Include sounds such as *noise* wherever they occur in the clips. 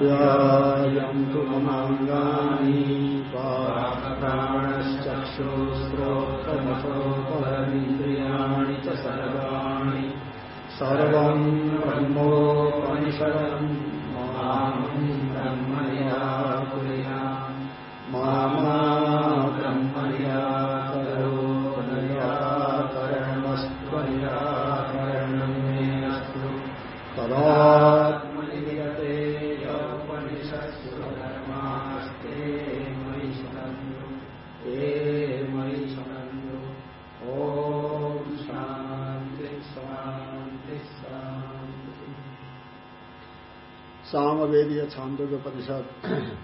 आप्यायन्तु ममाङ्गानि प्राणश्चक्षुश्रोत्रमथोपरमिन्द्रियाणि च सर्वाणि। सर्वम् ब्रह्मोपनिषदम् छांदोग्योपनिषद। *clears throat*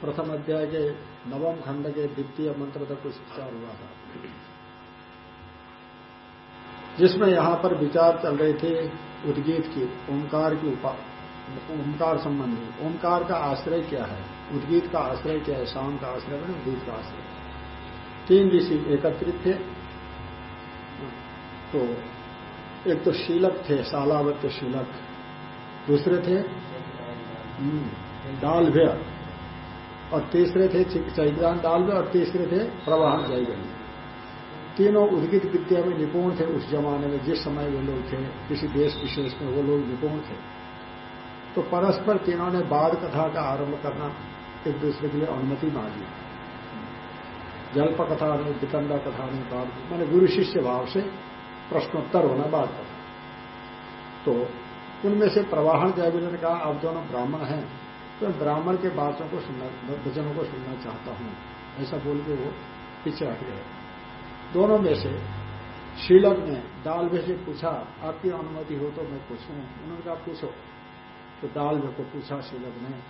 प्रथम अध्याय के नवम खंड के द्वितीय मंत्र तक कुछ विचार हुआ था। जिसमें यहाँ पर विचार चल रहे थे उद्गीत की, ओंकार की ओंकार संबंधी। ओंकार का आश्रय क्या है? उद्गीत का आश्रय क्या है? शाम का आश्रय बने उद्गीत का आश्रय। तीन ऋषि एकत्रित थे। तो एक तो शीलक थे शालावत्य शीलक। दूसरे थे डालभ्य और तीसरे थे चैत्रान डालभ्य और तीसरे थे प्रवाहन जयगणी तीनों उद्गित विद्या में निपुण थे उस जमाने में, जिस समय वो लोग थे, किसी देश विशेष में वो लोग निपुण थे। तो परस्पर तीनों ने बाद कथा का आरंभ करना एक दूसरे के लिए अनुमति मांगी। जल्प कथा ने विकंदा कथा ने बाद मैंने गुरु शिष्य भाव से प्रश्नोत्तर होना बात कथा तो उनमें से प्रवाहन जयवीर ने कहा, आप दोनों ब्राह्मण हैं तो ब्राह्मण के बातों को सुनना वचनों को सुनना चाहता हूँ। ऐसा बोल के वो पीछे हट गए। दोनों में से शीलक ने दालभे से पूछा, आपकी अनुमति हो तो मैं पूछूँ? उन्होंने कहा, पूछो। तो दालभे को पूछा शीलक ने,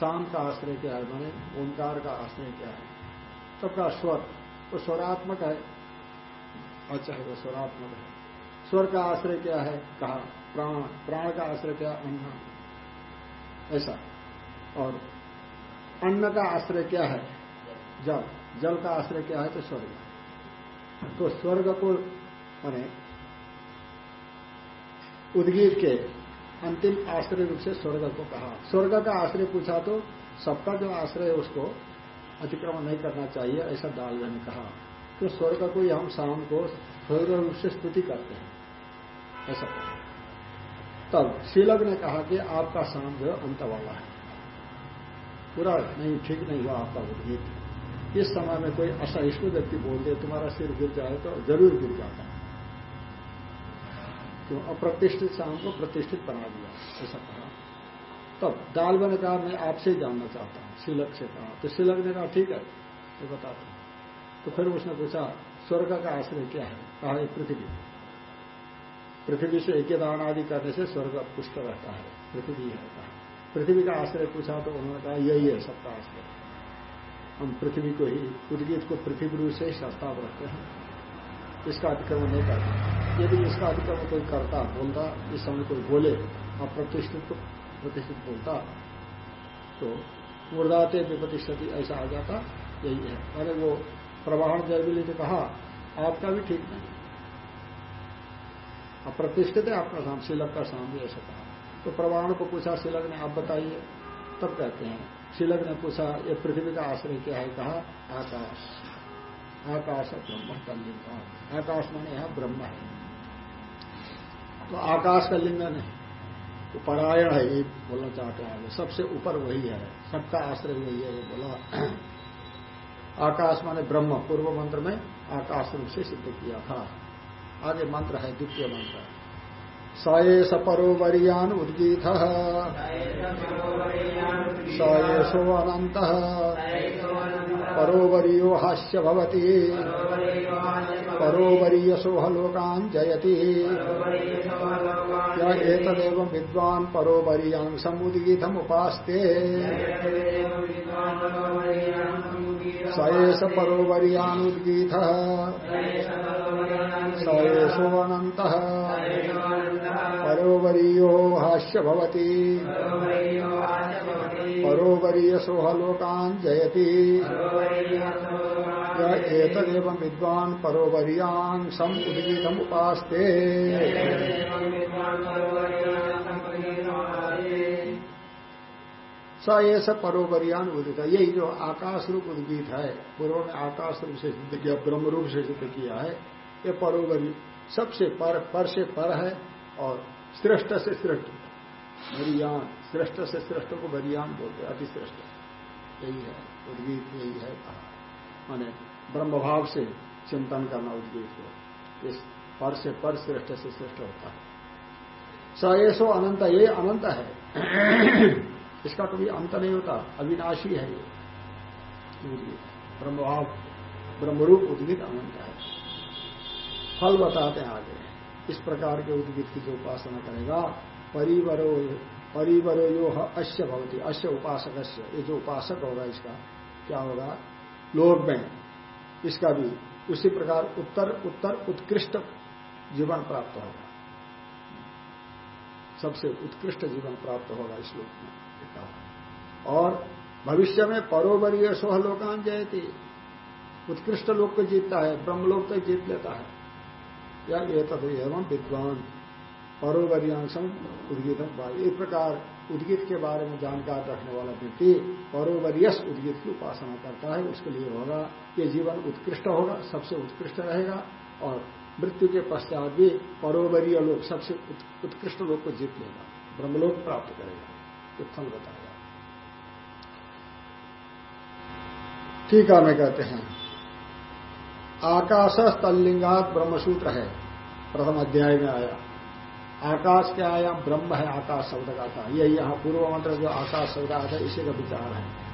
शाम का आश्रय क्या है? मैंने ओंकार का आश्रय क्या है? तब तो कहा, स्वर। वो स्वरात्मक है। अच्छा है, वो स्वरात्मक है। स्वर का आश्रय क्या है? कहा प्राण प्राण का आश्रय क्या? अन्न। ऐसा। और अन्न का आश्रय क्या है? जल। जल का आश्रय क्या है? तो स्वर्ग। तो स्वर्ग को, मैंने उद्गीत के अंतिम आश्रय रूप से स्वर्ग को कहा। स्वर्ग का आश्रय पूछा तो सबका जो आश्रय है उसको अतिक्रमण नहीं करना चाहिए, ऐसा दालवे ने कहा। तो स्वर्ग को ही हम शाम को स्वर्ग रूप से स्तुति करते हैं। ऐसा कहा। तब शीलक ने कहा कि आपका शाम जो अंत वाला है। पूरा नहीं, ठीक नहीं हुआ आपका उद्गीत इस समय में कोई असहिष्णु व्यक्ति बोल दे, तुम्हारा सिर गिर जाए तो ज़रूर गिर जाता है। तो अप्रतिष्ठित शाम को प्रतिष्ठित बना दिया, ऐसा कहा। तब दालवा ने कहा, मैं आपसे जानना चाहता हूँ शिलक से कहा। तो शिलक ने कहा, ठीक है ये बताता तो फिर उसने पूछा, स्वर्ग का आश्रय क्या है? कहा पृथ्वी। पृथ्वी से एक दान आदि करने से स्वर्ग पुष्ट रहता है, पृथ्वी रहता है। पृथ्वी का आश्रय पूछा तो उन्होंने कहा, यही है सबका आश्रय। हम पृथ्वी को ही, उद्गीत को पृथ्वी रूप से ही रखते हैं। इसका अतिक्रमण नहीं करते। यदि इसका अतिक्रमण कोई करता, बोलता, इस समय कोई बोले, अप्रतिष्ठित को प्रतिष्ठित बोलता तो मुर्दाते विपतिष्ठति ऐसा आ जाता, यही है। अरे वो प्रवाहन जयविली ने कहा, आपका भी ठीक नहीं। अप्रतिष्ठित है, आपका शाम शिलक का भी ऐसा कहा। तो प्रवाहन को पूछा शिलक ने, आप बताइए। तब कहते हैं शिलक ने पूछा, ये पृथ्वी का आश्रय क्या है? कहा, आकाश। आकाश है ब्रह्म का लिंग आकाश माने यहाँ ब्रह्म है। तो आकाश का लिंग नहीं तो परायण है, ये बोलना चाहते हैं सबसे ऊपर वही है, सबका आश्रय वही है ये बोला। आकाश माने ब्रह्म, पूर्व मंत्र में आकाश रूप से सिद्ध किया था। आगे मंत्र है, द्वितीय मंत्र सएष परोवरियान उद्गीत। सएषो अनंत परोवरीयो हास्य भवती। परोवरीयसोह लोकान् जयति। या एतदेव विद्वान् परोवरीयांसमुद्गीतम् उपास्ते। सएष परोवरीयानुद्गीतः सएषो अनन्तः परोवरीयो हास्य भवति परोवरीयसोह लोकान् जयति। एतदेव विद्वान् परोवरीयान् सम् उपास्ते स ये परोवरियान उदित। यही जो आकाश रूप उद्गीत है पूर्व में आकाश रूप से सिद्ध किया ब्रह्म रूप से सिद्ध किया है ये परोवरी सबसे पर पर से पर है और श्रेष्ठ से श्रेष्ठ। बरियान श्रेष्ठ से श्रेष्ठ को बरियान बोलते अति श्रेष्ठ। यही है, उद्गीत यही है कहा। माने ब्रह्म भाव से चिंतन करना उद्गीत को इस पर से पर श्रेष्ठ से श्रेष्ठ होता है। स ऐसो अनंत, ये अनंत है। *coughs* इसका कभी अंत नहीं होता, अविनाशी है ये। ब्रह्मभाव, ब्रह्मरूप उद्गीत अनंत है। फल बताते हैं आगे। इस प्रकार के उद्गीत की जो उपासना करेगा, परिवरो परिवरो यो अश्य भवती, अश्य उपासक ये जो उपासक होगा इसका, क्या होगा? लोक में। इसका भी उसी प्रकार उत्तर उत्तर उत्कृष्ट जीवन प्राप्त होगा। सबसे उत्कृष्ट जीवन प्राप्त होगा इस लोक में और भविष्य में परोवरीय सोह लोकान जयती। उत्कृष्ट लोक को जीतता है, ब्रह्मलोक तक जीत लेता है। या ये तद एवं विद्वान परोवरियांशम उद्गीतम इस प्रकार उद्गीत के बारे में जानकार रखने वाला व्यक्ति परोवरियस उद्गीत की उपासना करता है, उसके लिए होगा। ये जीवन उत्कृष्ट होगा, सबसे उत्कृष्ट रहेगा। और मृत्यु के पश्चात भी परोवरीय लोग सबसे उत्कृष्ट लोग को जीत लेगा, ब्रह्मलोक प्राप्त करेगा। ये फल बताएगा ठीक है मैं कहते हैं। आकाश तल्लिंगात ब्रह्मसूत्र है। प्रथम अध्याय में आया। आकाश क्या आया ब्रह्म है, आकाश शब्द का था। यही यहाँ पूर्व मंत्र जो आकाश शब्द आता है इसी का विचार है।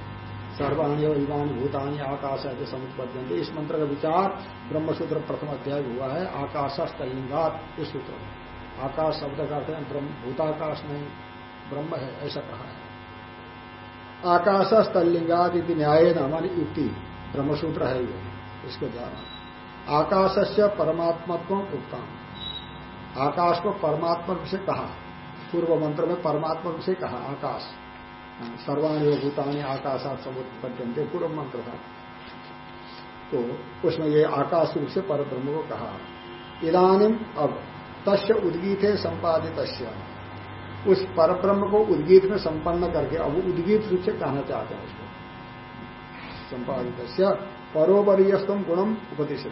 सर्वाणी और इवानी भूतानी आकाश है समुत्पद्यंत इस मंत्र का विचार ब्रह्मसूत्र प्रथम अध्याय हुआ है। आकाश तलिंगात इस सूत्र में। आकाश शब्द का अर्थ भूताकाश नहीं, ब्रह्म है, ऐसा कहा है। आकाश न्याय न हमारी युक्ति ब्रह्मसूत्र है ये, इसके जाना। आकाश से परमात्मत्व उत्तम आकाश को परमात्मा से कहा। पूर्व मंत्र में परमात्मा से कहा, आकाश। सर्वाणी भूतानी आकाशात समुत्पद्यंते पूर्व मंत्र था। तो उसमें ये आकाश रूप से पर ब्रह्म को कहा। इधानी अब तस्य उद्गीत है संपादित उस पर ब्रह्म को उद्गीत में संपन्न करके अब उद्गीत रूप से कहना चाहते हैं उसको। संपादित परोवरीयस्तम गुणम उपदेश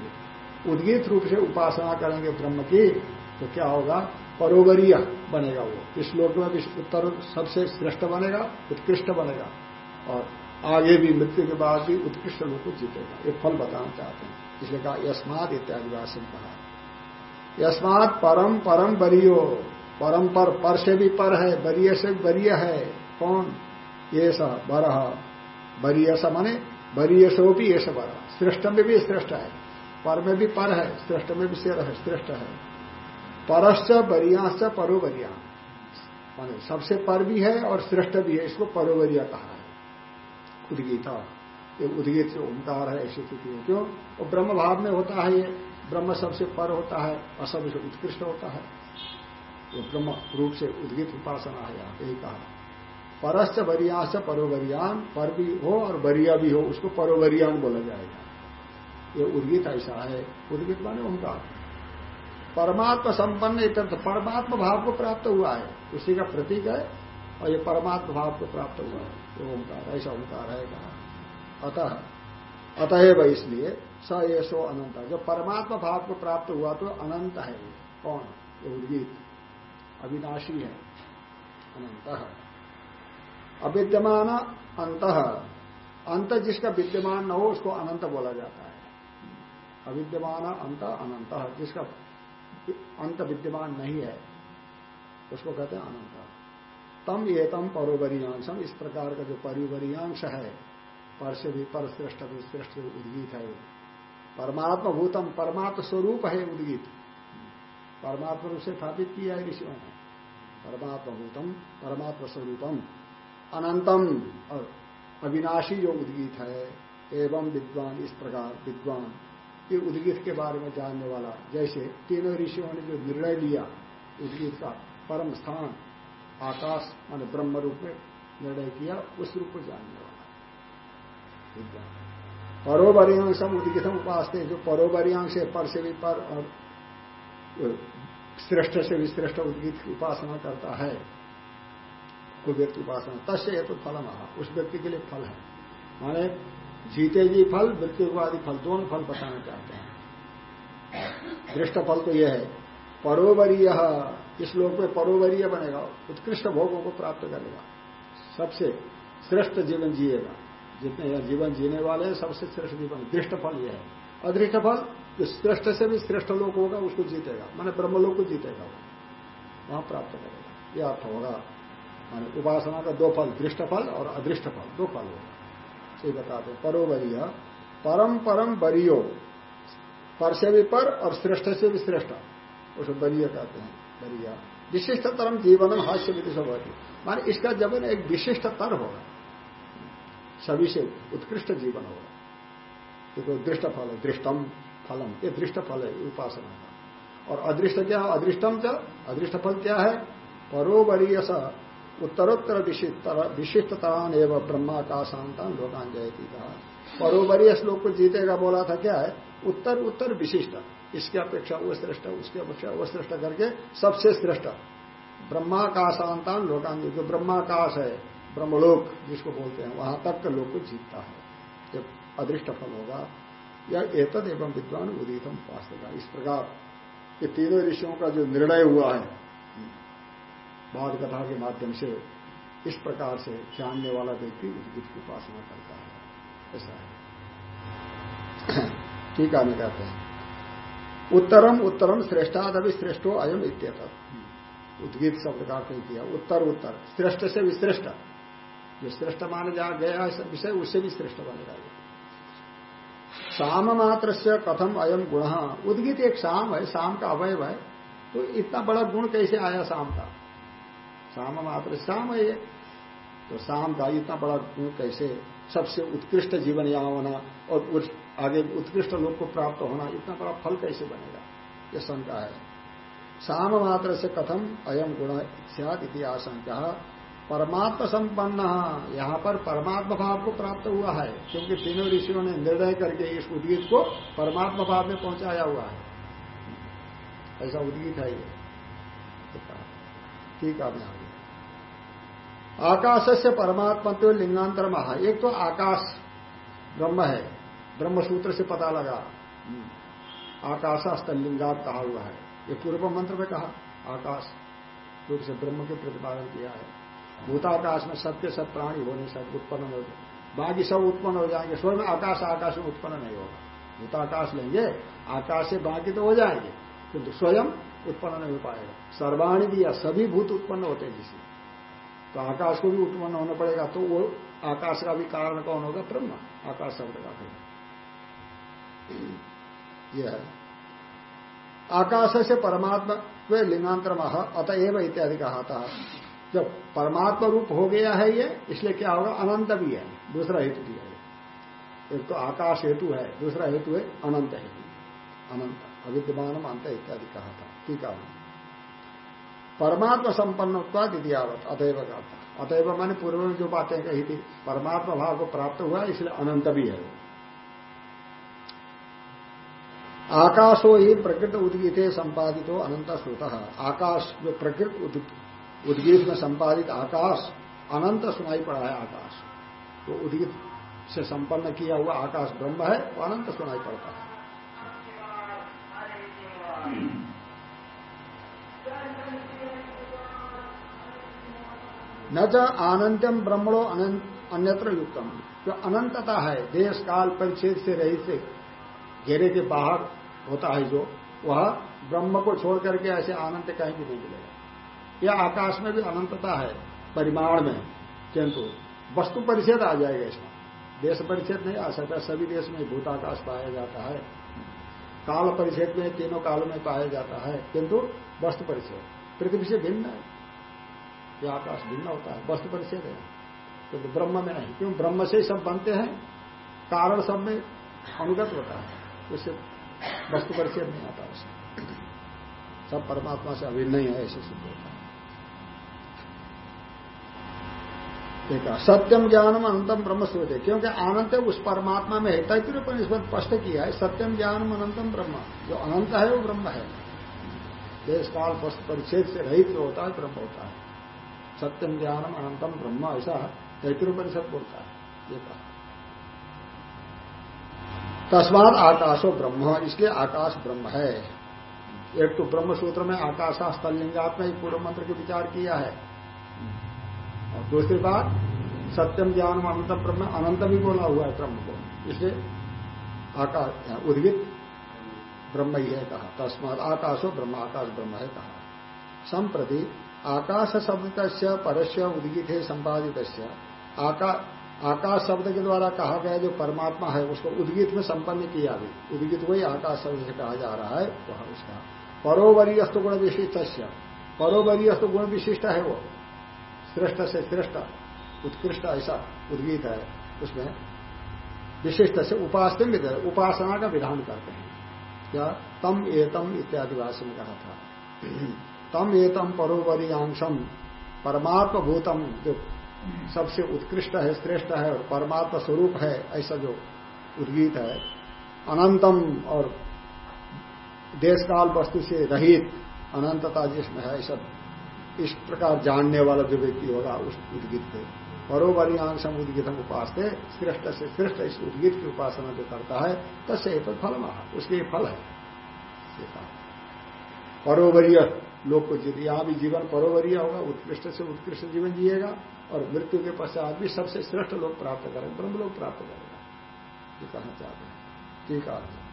उद्गीत रूप से उपासना करेंगे ब्रह्म की तो क्या होगा? परोवरीय बनेगा वो। इस लोक में भी उत्तर सबसे श्रेष्ठ बनेगा, उत्कृष्ट बनेगा। और आगे भी मृत्यु के बाद भी उत्कृष्ट लोग को जीतेगा। ये फल बताना चाहते हैं। इसलिए कहा, यस्मात इत्यादि वासन कहा। यस्मात परम परम बरियो परम पर पर से भी पर है बरिय से बरिय है। कौन? ये स बरह। बरिय स मने बरिय सो भी ये बर श्रेष्ठ में भी श्रेष्ठ है। पर में भी पर है, श्रेष्ठ में भी शेर है, श्रेष्ठ है। परश्च बरियांश परोवरिया। माने सबसे पर भी है और श्रेष्ठ भी है, इसको परोवरिया कहा है। उदगीता ये उदगीत से ओंकार है, ऐसी स्थिति है। क्यों? वो ब्रह्म भाव में होता है ये। ब्रह्म सबसे पर होता है और सबसे उत्कृष्ट होता है। ये ब्रह्म रूप से उद्गित उपासना है यहाँ यही कहा। परश्च बरियांश परोवरियान, पर भी हो और बरिया भी हो, उसको परोवरियान बोला जाएगा। ये उद्गित ऐसा है। उद्गित माने ओंकार परमात्मा संपन्न इत्यर्थ परमात्मा भाव को प्राप्त हुआ है। उसी का प्रतीक है, और ये परमात्मा भाव को प्राप्त हुआ है। ये ओंकार, ऐसा ओंकार है कहा। अतः अतएव इसलिए, स ये सो अनंत। जब परमात्मा भाव को प्राप्त हुआ तो अनंत है कौन? ये उद्गीत अविनाशी है। अनंत। अविद्यमान अंत। अंत जिसका विद्यमान न हो, उसको अनंत बोला जाता है। अविद्यमान अंत अनंत, जिसका अंत विद्यमान नहीं है, उसको कहते हैं अनंत। तम एतम परोवरियांशम, इस प्रकार का जो परिवरियांश है पर से भी पर श्रेष्ठ श्रेष्ठ उद्गीत है, परमात्मा भूतम परमात्म स्वरूप है उद्गीत। परमात्मा रूप से स्थापित किया है ऋषियों ने। परमात्मा भूतम, परमात्मा स्वरूपम, अनंतम अविनाशी जो उद्गीत है, एवं विद्वान, इस प्रकार विद्वान। ये उद्गीत के बारे में जानने वाला, जैसे तीनों ऋषियों ने जो निर्णय लिया उद्गीत का परम स्थान, आकाश मान ब्रह्म रूप में निर्णय किया, उस रूप को जानने वाला। परोवरियांशम उद्गीतम उपासते, जो परोवरियांश है, पर से भी पर और श्रेष्ठ से भी श्रेष्ठ उद्गीत की उपासना करता है कोई व्यक्ति उपासना, तस्य हेतु फल उस व्यक्ति के लिए फल है। माने जीते जी फल मृत्यु आदि फल, दोनों फल बताना चाहते हैं। दृष्ट फल तो यह है, परोवरीय, इस लोक में परोवरीय बनेगा, उत्कृष्ट भोगों को प्राप्त करेगा। सबसे श्रेष्ठ जीवन जिएगा। जितने यह जीवन जीने वाले हैं, सबसे श्रेष्ठ जीवन। दृष्ट फल यह है। अदृष्ट फल, जो श्रेष्ठ से भी श्रेष्ठ लोक होगा, उसको जीतेगा। मैंने ब्रह्मलोक को जीतेगा वो। वहाँ प्राप्त करेगा। यह अर्थ होगा। माने उपासना का दो फल, दृष्ट फल और अदृष्ट फल, दो फल होगा। सही बताते हैं। परोवरीय परम परम बरियो पर से भी पर और श्रेष्ठ से भी श्रेष्ठ। उसको बरिय कहते हैं बरिया विशिष्ट तरम जीवन हास्य विधि माने इसका जबन एक विशिष्ट तर होगा सभी से उत्कृष्ट जीवन होगा देखो दृष्ट फल है, दृष्टम फलम। ये दृष्ट फल है उपासना और अदृष्ट क्या अदृष्टम क्या? अदृष्ट फल क्या है? परोवरीय उत्तरोत्तर विशिष्टतान एवं ब्रह्माकाशांतान लोकान जयती कहा परोवरीय श्लोक को जीतेगा बोला था क्या है? उत्तर उत्तर विशिष्ट। इसकी अपेक्षा वो श्रेष्ठ, उसकी अपेक्षा वो श्रेष्ठ करके सबसे श्रेष्ठ। ब्रह्माकाशांतान लोकान जो ब्रह्माकाश है, ब्रह्मलोक जिसको बोलते हैं, वहाँ तक के लोग को जीतता है। ये अदृष्ट फल होगा, या एतद एवं विद्वान उदितम उपासना। इस प्रकार ये तीनों ऋषियों का जो निर्णय हुआ है बाद कथा के माध्यम से इस प्रकार से जानने वाला व्यक्ति उस उद्गित की उपासना करता है। ऐसा है। *clears throat* ठीक है कहते हैं। उत्तरम उत्तरम श्रेष्ठाद अभी श्रेष्ठो अयम इत्यत उद्गीत शब्द का अर्थ किया, उत्तर उत्तर। श्रेष्ठ से भी श्रेष्ठ। जो श्रेष्ठ माने जा गया है विषय, उससे भी श्रेष्ठ बनेगा शाम मात्र से कथम अयम गुण। उद्गित एक शाम है शाम का अवयव है। तो इतना बड़ा गुण कैसे आया शाम का? शाम मात्र शाम है। ये तो शाम का इतना बड़ा गुण कैसे? सबसे उत्कृष्ट जीवन यहाँ होना और आगे उत्कृष्ट लोग को प्राप्त होना, इतना बड़ा फल कैसे बनेगा? ये शंका है। शाम मात्र से कथम अयम गुण सियाद आशंका। परमात्मा संपन्न, यहाँ पर परमात्मा भाव को प्राप्त हुआ है, क्योंकि तीनों ऋषियों ने निर्णय करके इस उद्गीत को परमात्मा भाव में पहुँचाया हुआ है। ऐसा उद्गीत है ये। ठीक है आकाश से परमात्मा तो लिंगांतर महा एक तो आकाश ब्रह्म है। ब्रह्म सूत्र से पता लगा। आकाश लिंगात कहा हुआ है। ये पूर्व मंत्र में कहा, आकाश रूप से ब्रह्म के प्रतिपादन किया है। भूताकाश में सत्य सब प्राणी होने सब उत्पन्न हो बाकी सब उत्पन्न हो जाएँगे। स्वयं आकाश आकाश में उत्पन्न नहीं होगा। भूताकाश लेंगे, आकाश से बाकी तो हो जाएँगे। किंतु स्वयं उत्पन्न नहीं हो पाएगा। सर्वाणी दिया, सभी भूत उत्पन्न होते हैं जिसमें तो आकाश को भी उत्पन्न होना पड़ेगा तो वो आकाश का भी कारण कौन होगा? ब्रह्म। आकाश शब्द का फिर यह है। आकाश से परमात्मा वे लिंगांतर महा अतएव इत्यादि कहा था। जब परमात्मा रूप हो गया है ये, इसलिए क्या होगा? अनंत भी है। दूसरा हेतु भी है। एक तो आकाश हेतु है, दूसरा हेतु है अनंत हेतु। अनंत अविद्यमान अंत इत्यादि कहा था। टीका में परमात्मा संपन्न दिदियावत अतएव का अतएव मैंने पूर्व में जो बातें कही थी, परमात्मा भाव को प्राप्त हुआ, इसलिए अनंत भी है। आकाशो ही प्रकृत उद्गीत संपादित हो अनंत श्रुत। आकाश जो प्रकृत उद्गीत में संपादित आकाश, अनंत सुनाई पड़ा है आकाश। तो उद्गीत से संपन्न किया हुआ आकाश ब्रह्म है, वो अनंत सुनाई पड़ता है। न च आनंदम ब्रह्मणो अन्यत्र युक्तम। जो अनंतता है देश काल परिच्छेद से रही से, घेरे के बाहर होता है जो, वह ब्रह्म को छोड़ करके ऐसे आनंद कहीं भी नहीं मिलेगा। यह आकाश में भी अनंतता है, परिमाण में, किंतु वस्तु परिच्छेद आ जाएगा इसमें। देश परिच्छेद नहीं आ सकता, सभी देश में भूताकाश पाया जाता है। काल परिच्छेद में, तीनों कालों में पाया जाता है, किंतु वस्तु परिच्छेद। पृथ्वी से भिन्न है। ये आकाश भिन्न होता है, वस्तु परिचय है। तो ब्रह्म में नहीं, क्यों? ब्रह्म से ही सब बनते हैं, कारण सब में अनुगत होता है। उससे वस्तु परिचय नहीं आता उसे सब परमात्मा से अभिन्न ही है, ऐसे सिद्ध होता है। सत्यम ज्ञानम अनंतम ब्रह्म स्रोत क्योंकि आनंद उस परमात्मा में है तैतृ पर स्पष्ट किया है, सत्यम ज्ञानम अनंतम ब्रह्म। जो अनंत है, वो ब्रह्म है। देश काल परिच्छेद से रहित होता है, ब्रह्म होता है। सत्यम ज्ञानम अनंतम ब्रह्म ऐसा तैतृपनिषद बोलता है, ये कहा। तस्मात आकाशो ब्रह्म, इसलिए आकाश ब्रह्म है। एक तो ब्रह्म सूत्र में आकाशा स्थलिंगात्मा एक पूर्व मंत्र के विचार किया है। और दूसरी बात सत्यम ज्ञान अनंत ब्रह्म अनंत भी बोला हुआ है ब्रह्म को। इसलिए आकाश उद्गित ब्रह्म ही है कहा। तस्मात आकाशो ब्रह्म, आकाश ब्रह्म है कहा। संप्रति आकाश शब्द परस्य उद्गित है संपादित आकाश शब्द के द्वारा कहा गया जो परमात्मा है, उसको उद्गित में संपन्न किया भी उद्गित वही आकाश शब्द से कहा जा रहा है, वह उसका। परोवरीयस्तु गुण विशिष्ट परोवरीयस्तु गुण विशिष्ट है वो। श्रेष्ठ से श्रेष्ठ, उत्कृष्ट ऐसा उद्गीत है। उसमें विशिष्ट से उपासन उपासना का विधान करते हैं। क्या? तम एतम इत्यादि भाषा में कहा था। तम एतम परोवरी अंशम परमात्म भूतम जो सबसे उत्कृष्ट है, श्रेष्ठ है और परमात्मा स्वरूप है, ऐसा जो उद्गीत है, अनंतम और देशकाल वस्तु से रहित अनंतता जिसमें है, ऐसा इस प्रकार जानने वाला जो व्यक्ति होगा, उस उद्गीत को परोवरी अंशम उद्गीतम उपास श्रेष्ठ से श्रेष्ठ इस उद्गीत की उपासना जो करता है, तस्य तो फल उसके फल है। परोवरीय लोग को जीत यहाँ भी जीवन परोवरीय होगा, उत्कृष्ट से उत्कृष्ट जीवन जिएगा, और मृत्यु के पश्चात भी सबसे श्रेष्ठ लोग प्राप्त करेंगे ब्रह्म लोग प्राप्त करेगा ये कहना चाहते हैं। ठीक है।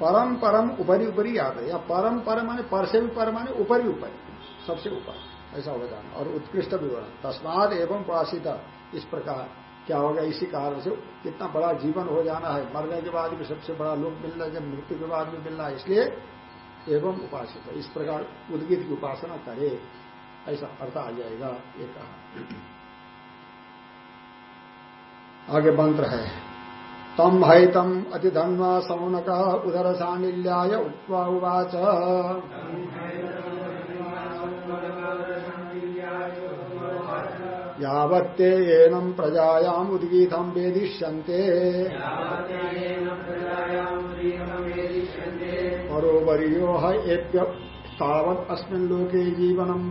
परम परम उपरी उपरी याद है। या परम परम माने पर से भी पर माने ऊपरी ऊपर सबसे ऊपर। ऐसा हो जाना। और उत्कृष्ट भी होना तस्माद एवं उपासित इस प्रकार। क्या होगा? इसी कारण से कितना बड़ा जीवन हो जाना है। मरने के बाद भी सबसे बड़ा लोग मिलना, जब मृत्यु के बाद भी मिलना है। इसलिए एवं उपासित। इस प्रकार उद्गित की उपासना करे, ऐसा अर्थ आ जाएगा, ये कहा। आगे मंत्र है, तम हैतम अतिधन्वा सौनक उदर सानिल्याय उक्वा उवाच यावत्ते एनम प्रजायाम उद्गीतम वेदिष्यन्ते। परोवरियो है तावत् अस्मिन् जीवनम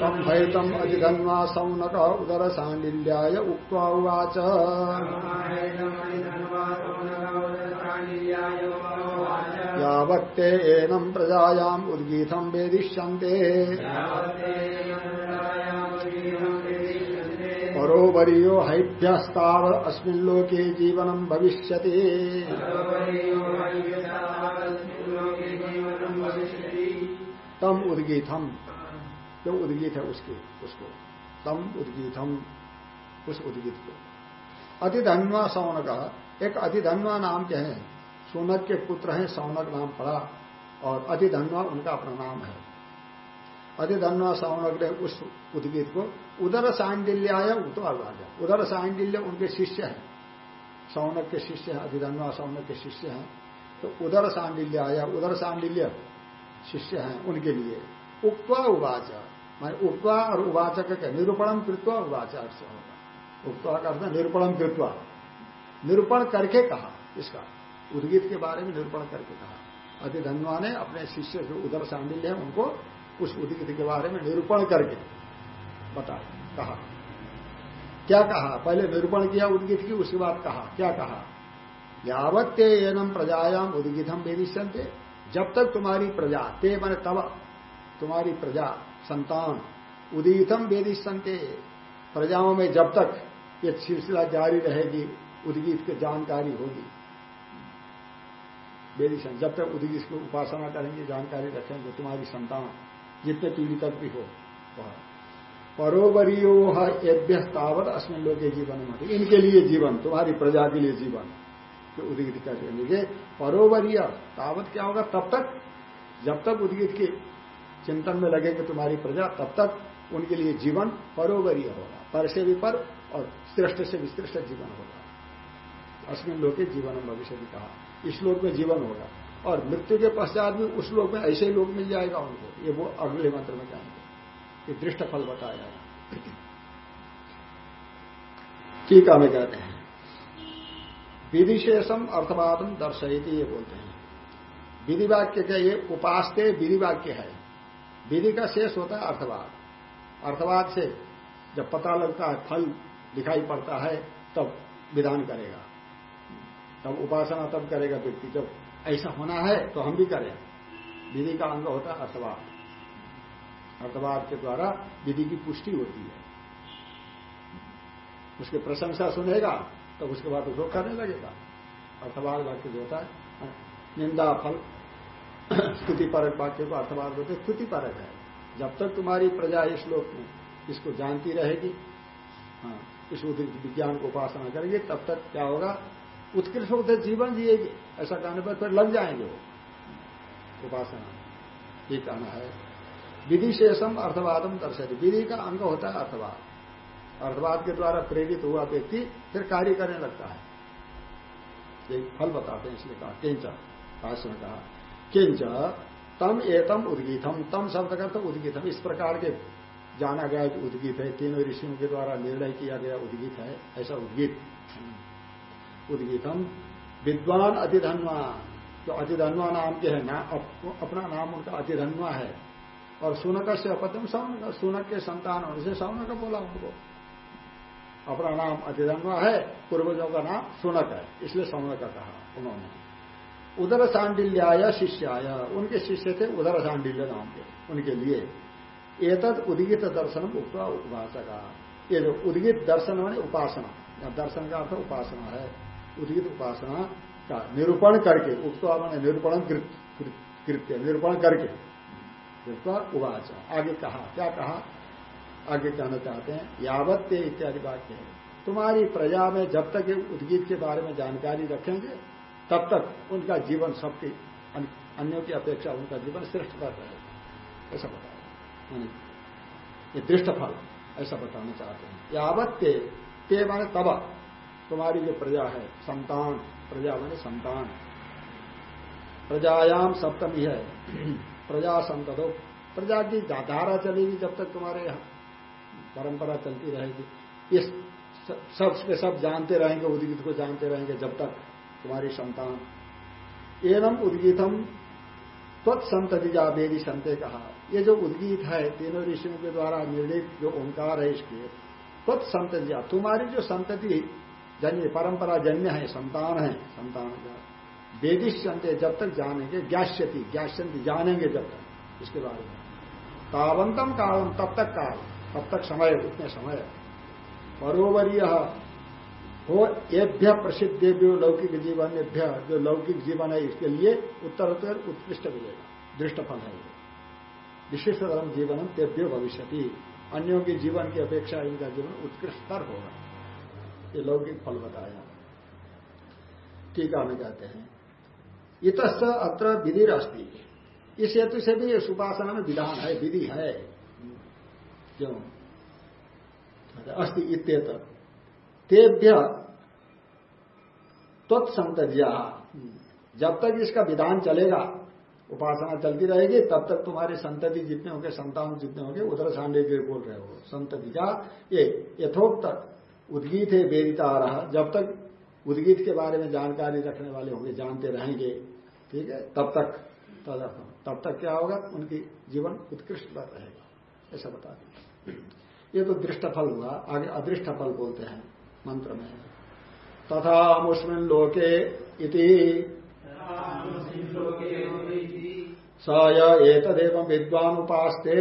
तम भैतम अधिधन्वा सौनक उदर सांडिल्याय उक्त्वा उवाच। यावत्ते एनम प्रजायाम उद्गीतम वेदिष्यन्ते। परोवरीयो हैभ्यस्ताव अस्मिन् जीवनम भविष्य तम उद्गीतम। जो उद्गीत है उसके, उसको। तम उद्गीतम, उस उद्गीत को। अधिधन्वा सौनक। एक अधिधन्वा नाम के हैं। सोनक के पुत्र हैं, सौनक नाम पड़ा। और अधिधन्वा उनका अपना नाम है। अधिधन्वा सौनक ने उस उद्गीत को, उदर सांडिल्याय उतवाजा उदर सांडिल्य उनके शिष्य है। सौनक के शिष्य है अधिधन्वा सौनक के शिष्य हैं। तो उदर सांडिल्य आया उदर सांडिल्य शिष्य हैं उनके लिए। उक्वा उवाच। मैं उक्वा और उवाचक के निरूपणम कृत्वा उवाचार से होगा। उक्वा का अर्थ निरूपणम कृत्वा। निरूपण करके कहा, इसका। उद्गीत के बारे में निरूपण करके कहा। अधिधन्वा ने अपने शिष्य जो उदर सांडिल्य है, उनको उस उद्गीत के बारे में निरूपण करके बता कहा। क्या कहा? पहले निरूपण किया उद्गीत की, उसके बाद कहा। क्या कहा? यावत ते एनम प्रजायाम उद्गीतम वेदिष्यंते जब तक तुम्हारी प्रजा, ते मैंने तब तुम्हारी प्रजा, संतान, उदीतम वेदिष्यंते प्रजाओं में जब तक ये सिलसिला जारी रहेगी, उद्गीत की जानकारी होगी। वेदिशन जब तक उद्गीत की उपासना करेंगे, जानकारी रखेंगे, तुम्हारी संतान। जितने पीढ़ी तक भी हो, वह। परोवरियो एभ्य तावत अस्मिन लोग जीवन में इनके लिए जीवन, तुम्हारी प्रजा के लिए जीवन। जो उदगित कर देंगे परोवरीय, तावत क्या होगा? तब तक, जब तक उदगित के चिंतन में लगेंगे तुम्हारी प्रजा, तब तक उनके लिए जीवन परोवरीय होगा। पर से भी पर और श्रेष्ठ से भी श्रेष्ठ जीवन होगा। अस्मिन लोग जीवन भविष्य भी कहा। इस लोक में जीवन होगा। और मृत्यु के पश्चात भी उस लोक में ऐसे लोग मिल जाएगा उनको। ये वो अगले मंत्र में कहेंगे। ये दृष्ट फल बताया टीका में कहते हैं। विधिशेषम अर्थवादम दर्शयती, ये बोलते हैं। विधि वाक्य का ये? उपासते विधि वाक्य है। विधि का शेष होता है अर्थवाद। अर्थवाद से जब पता लगता है, फल दिखाई पड़ता है, तब विधान करेगा। तब उपासना तब करेगा व्यक्ति, जब ऐसा होना है तो हम भी करें। विधि का अंग होता है अर्थवाद। अर्थवाद के द्वारा विधि की पुष्टि होती है। उसकी प्रशंसा सुनेगा तो उसके बाद उपयोग करने लगेगा। अर्थवाद वाक्य जो होता है, निंदा फल, स्तुति परक वाक्य को अर्थवाद बोलते स्तुति परक है। जब तक तुम्हारी प्रजा इस लोक में इसको जानती रहेगी हाँ इस विज्ञान को उपासना करेगी, तब तक क्या होगा? उत्कृष्ट होते जीवन जिएगी ऐसा कहने पर फिर लग जाएँगे वो। उपासना। ये कहना है। विधि शेषम अर्थवादम दर्शक विधि का अंग होता है अर्थवाद। अर्थवाद के द्वारा प्रेरित हुआ व्यक्ति फिर कार्य करने लगता है। एक फल बताते हैं इसलिए कहा, किंच। भाष्य में कहा, किंच, तम एतम उद्गीतम। तम शब्द का तो उद्गीतम। इस प्रकार के जाना गया उद्गीत है। तीनों ऋषियों के द्वारा निर्णय किया गया उद्गीत है। ऐसा उद्गीत। उद्गीतम। विद्वान अतिधनवा। जो अतिधनवा नाम के है ना अप, अपना नाम उनका अतिधन्वा है। और सुनक से अपत्यम सौनक सुनक के संतान होने से सौनक बोला उनको। अपना नाम अतिधनवा है पूर्वजों का नाम सुनक है। इसलिए सौनक कहा उन्होंने। उदर सांडिल्याय शिष्याय। उनके शिष्य थे उदर सांडिल्य नाम के उनके लिए। एतद उदगित दर्शन उक्त उपासका। ये जो उदगित दर्शन मानी उपासना। दर्शन का अर्थ उपासना है। उदगित उपासना का निरूपण करके उक्त मैंने निरूपण कृत्य, निरूपण करके। उवाच। आगे कहा, क्या कहा? आगे कहना चाहते हैं, यावत इत्यादि वाक्य है। तुम्हारी प्रजा में जब तक उद्गीत के बारे में जानकारी रखेंगे, तब तक उनका जीवन सबके अन्यों की अपेक्षा उनका जीवन श्रेष्ठ कर रहेगा ऐसा बता ये दृष्ट फल ऐसा बताना चाहते हैं। यावत ते ते माने तब। तुम्हारी जो प्रजा है, संतान, प्रजा माने संतान। प्रजायाम सप्तमी है, *clears throat* प्रजा संततो। प्रजा की धारा चलेगी जब तक तुम्हारे परंपरा चलती रहेगी। इस सब के सब जानते रहेंगे, उद्गीत को जानते रहेंगे जब तक तुम्हारी संतान। एवं उद्गीतम त्वत्संततिजा देवी संते कहा। ये जो उद्गीत है, तीनों ऋषियों के द्वारा निर्णित जो ओंकार है इसके त्वत्संततिजा तुम्हारी जो संतति जन्य, परंपरा जन्य है, संतान है, संतान वेदिश संते जब तक जानेंगे, ज्ञास्यति ज्ञास्यंति जानेंगे जब तक, इसके बारे में। तावंतम कालम, तब तक काल, तब तक समय, उतने समय। परोवरीय, हो एभ्य प्रसिद्धेभ्यो लौकिक जीवन एभ्य जो लौकिक जीवन है, इसके लिए उत्तर उत्तर उत्कृष्ट मिलेगा दृष्ट फल है विशिष्ट धर्म जीवनम तेभ्यो भविष्य अन्यों के जीवन की अपेक्षा इनका जीवन उत्कृष्टतर होगा। ये लौकिक फल बताया। टीका में कहते हैं। इत अत्र विधि रास्ती इस हेतु से भी इस उपासना में विधान है, विधि है। क्यों? अस्थि इत्येत। तेभ्य त्वत्संतज्ञा जब तक इसका विधान चलेगा, उपासना चलती रहेगी, तब तक तुम्हारे संतति जितने होंगे, संतान जितने होंगे उधर सांडे बोल रहे हो। संतति का ये यथोक्त उद्गीत है वेदिता आ रहा जब तक उद्गीत के बारे में जानकारी रखने वाले होंगे जानते रहेंगे ठीक है तब तक तदर्थम तब तक क्या होगा? उनकी जीवन उत्कृष्ट रहेगा। ऐसा बता दें ये तो दृष्ट फल हुआ। आगे अदृष्ट फल बोलते हैं मंत्र में। तथा मुस्मिन लोके इति। स एतदेव विद्वान उपास्ते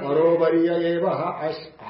परोवरीय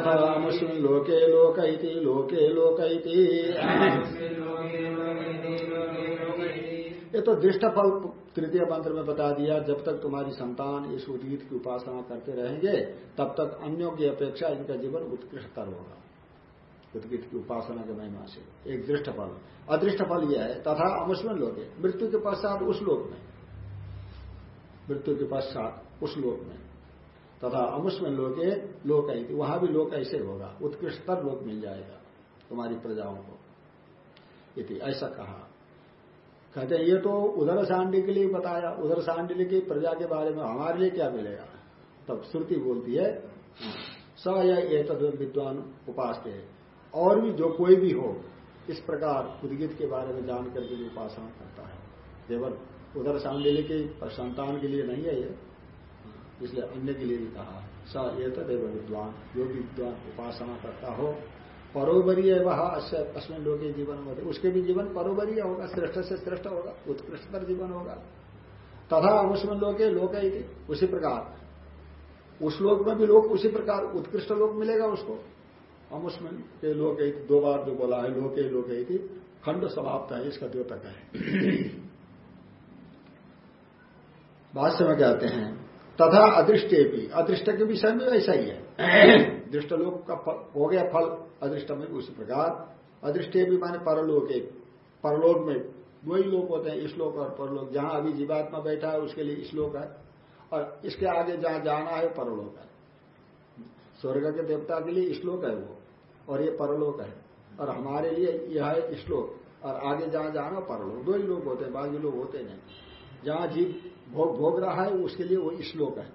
तथा मुस्मिन् लोके लोक लोके लोक ये तो दृष्ट फल तृतीय मंत्र में बता दिया, जब तक तुम्हारी संतान इस उद्गीत की उपासना करते रहेंगे, तब तक अन्यों की अपेक्षा इनका जीवन उत्कृष्टतर होगा। उद्गीत की उपासना के महिमा से। एक दृष्ट फल। अदृष्ट फल यह है, तथा अमुष्मन लोग। मृत्यु के पश्चात उस लोक में। मृत्यु के पश्चात उस लोक में। तथा अमुष्मिन लोके लोक वहाँ भी लोक ऐसे होगा। उत्कृष्टतर लोक मिल जाएगा तुम्हारी प्रजाओं को। इति ऐसा कहा। कहते ये तो उधर सांडी के लिए बताया। उधर सांडी की प्रजा के बारे में हमारे लिए क्या मिलेगा? तब श्रुति बोलती है, स या एक विद्वान उपास और भी जो कोई भी हो, इस प्रकार उद्गित के बारे में जान करके भी उपासना करता है। केवल उधर सांडिल्य के संतान के लिए नहीं है ये। इसलिए अन्य के लिए भी कहा, स ये तदेव विद्वान जो विद्वान उपासना करता हो। परोवरीय वह अश्विन लोग जीवन में उसके भी जीवन परोवरीय होगा, श्रेष्ठ से श्रेष्ठ होगा उत्कृष्टतर जीवन होगा। तथा अमुष्मिन लोग लोक उसी प्रकार। उस लोक में भी लोग उसी प्रकार, उत्कृष्ट लोक मिलेगा उसको। अमुष्मिन के लोक दो बार जो बोला है, लोके लोक खंड समाप्त है, इसका द्योतक है। *clears throat* भाष्य में कहते हैं तथा अदृष्टे भी। अदृष्ट के विषय में ऐसा ही है। दृष्ट लोक का हो गया फल, अदृष्ट में उसी प्रकार। अदृष्टे भी माने परलोक। एक परलोक में दो ही लोग होते हैं, श्लोक और परलोक। जहाँ अभी जीवात्मा बैठा है, उसके लिए श्लोक है। और इसके आगे जहाँ जाना है, परलोक है। स्वर्ग के देवता के लिए श्लोक है वो, और ये परलोक है। और हमारे लिए यह है श्लोक। और आगे जहाँ जाना, परलोक। दो ही लोग होते हैं, बाकी लोग होते नहीं। जहाँ जीव भोग भोग रहा है, उसके लिए वो श्लोक है।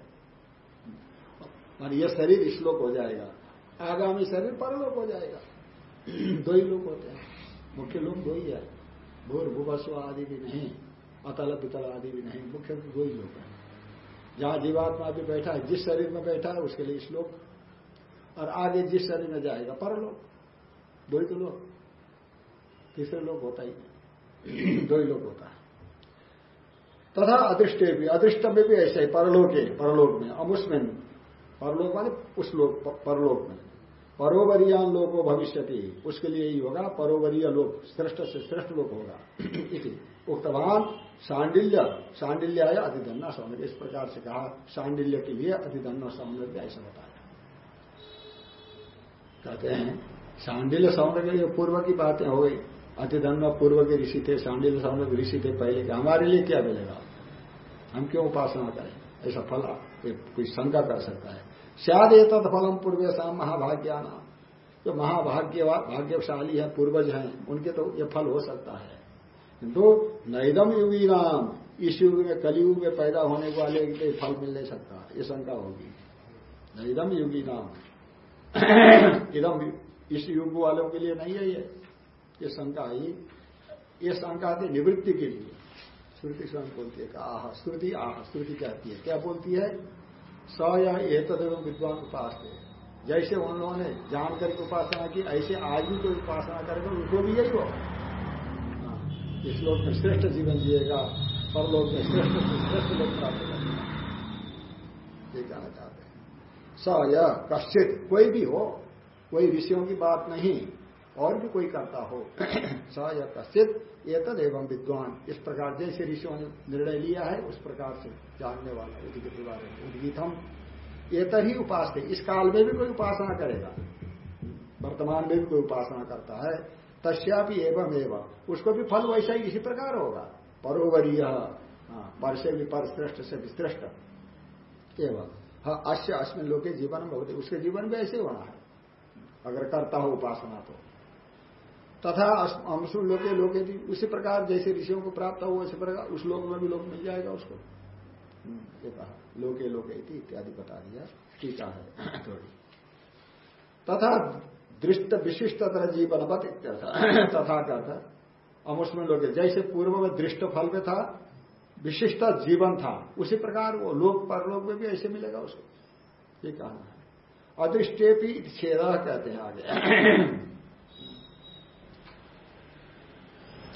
और यह शरीर श्लोक हो जाएगा। आगामी शरीर परलोक हो जाएगा। दो ही लोग होते हैं। मुख्य लोग दो ही है। भूर भूवस्व आदि भी नहीं, अतल, पितल आदि भी नहीं, मुख्य दो ही लोग हैं। जहाँ जीवात्मा भी बैठा है, जिस शरीर में बैठा है, उसके लिए श्लोक। और आगे जिस शरीर में जाएगा, परलोक। दो ही तो लोग। तीसरे लोग होता ही नहीं। दो ही लोग होता है। तथा अदृष्ट भी। अदृष्ट में भी ऐसे ही, परलोक परलोक में। अमुष्मिन परलोक माने उस लोक परलोक में। परोवरियान लोगो भविष्य उसके लिए ही होगा, परोवरीय लोक। श्रेष्ठ से श्रेष्ठ लोक होगा। *clears throat* इति। उक्तवान सांडिल्य। सांडिल्य है अधिधन्ना सौंदर्य इस प्रकार से कहा, सांडिल्य के लिए अधिधन्ना सौंदर्य ऐसा बताया। कहते हैं, सांडिल्य सौंदर्य पूर्व की बातें हो गई। अतिधन्य पूर्व के ऋषि थे, सांडिल्य सौंदर्य ऋषि थे पहले के। हमारे लिए क्या मिलेगा? हम क्यों उपासना करें? ऐसा फल कोई शंका कर सकता है। शायद ये तत्फलम पूर्वेशा महाभाग्याना। जो महाभाग्य भाग्यशाली है, पूर्वज हैं, उनके तो ये फल हो सकता है। किंतु नैदम युगी नाम इस युग में, कलयुग में पैदा होने वाले के फल मिल नहीं सकता। ये शंका होगी। नैदम युगी नाम इदम इस युग वालों के लिए नहीं है ये। ये शंका ही। ये शंका थी निवृत्ति के लिए। श्रुति स्वयं बोलती है आह श्रुति आह श्रुति कहती है। क्या बोलती है? स या एक विद्वान उपास थे जैसे उन लोगों ने जान करके उपासना की ऐसे आज भी कोई उपासना करेगा उनको भी यही होगा। हाँ, इस लोक में श्रेष्ठ जीवन जिएगा परलोक में श्रेष्ठ से श्रेष्ठ लोग प्राप्त करेगा। ये कहना चाहते हैं। स या कश्चित कोई भी हो कोई विषयों की बात नहीं और भी कोई करता हो। *coughs* स या कश्चित ये तद एवं विद्वान। इस प्रकार जैसे ऋषियों ने निर्णय लिया है उस प्रकार से जानने वाला उद्गित के बारे में उद्गीतम। ये तभी उपास थे इस काल में भी कोई उपासना करेगा। वर्तमान में भी कोई उपासना करता है। तस्या भी एवं एवं। उसको भी फल वैसा ही इसी प्रकार होगा। परोवरीय। हाँ, पर से भी पर श्रेष्ठ से भी श्रेष्ठ एवं। हाँ अश्य अश्विन लोग के जीवन में होते उसके जीवन में ऐसे होना है। अगर करता हो उपासना तो। तथा अंशु लोके लोके थी। उसी प्रकार जैसे ऋषियों को प्राप्त हो उसी प्रकार उस लोक में भी लोग मिल जाएगा उसको। हम्म, ये कहा। लोके लोके इत्यादि बता दिया। टीका है थोड़ी। तथा दृष्ट विशिष्ट तरह जीवनवत तथा का था अमुष्म लोग जैसे पूर्व में दृष्ट फल में था विशिष्ट जीवन था उसी प्रकार वो लोक परलोक में भी ऐसे मिलेगा उसको। ये कहना है। अदृष्टे भी छेद कहते हैं आगे।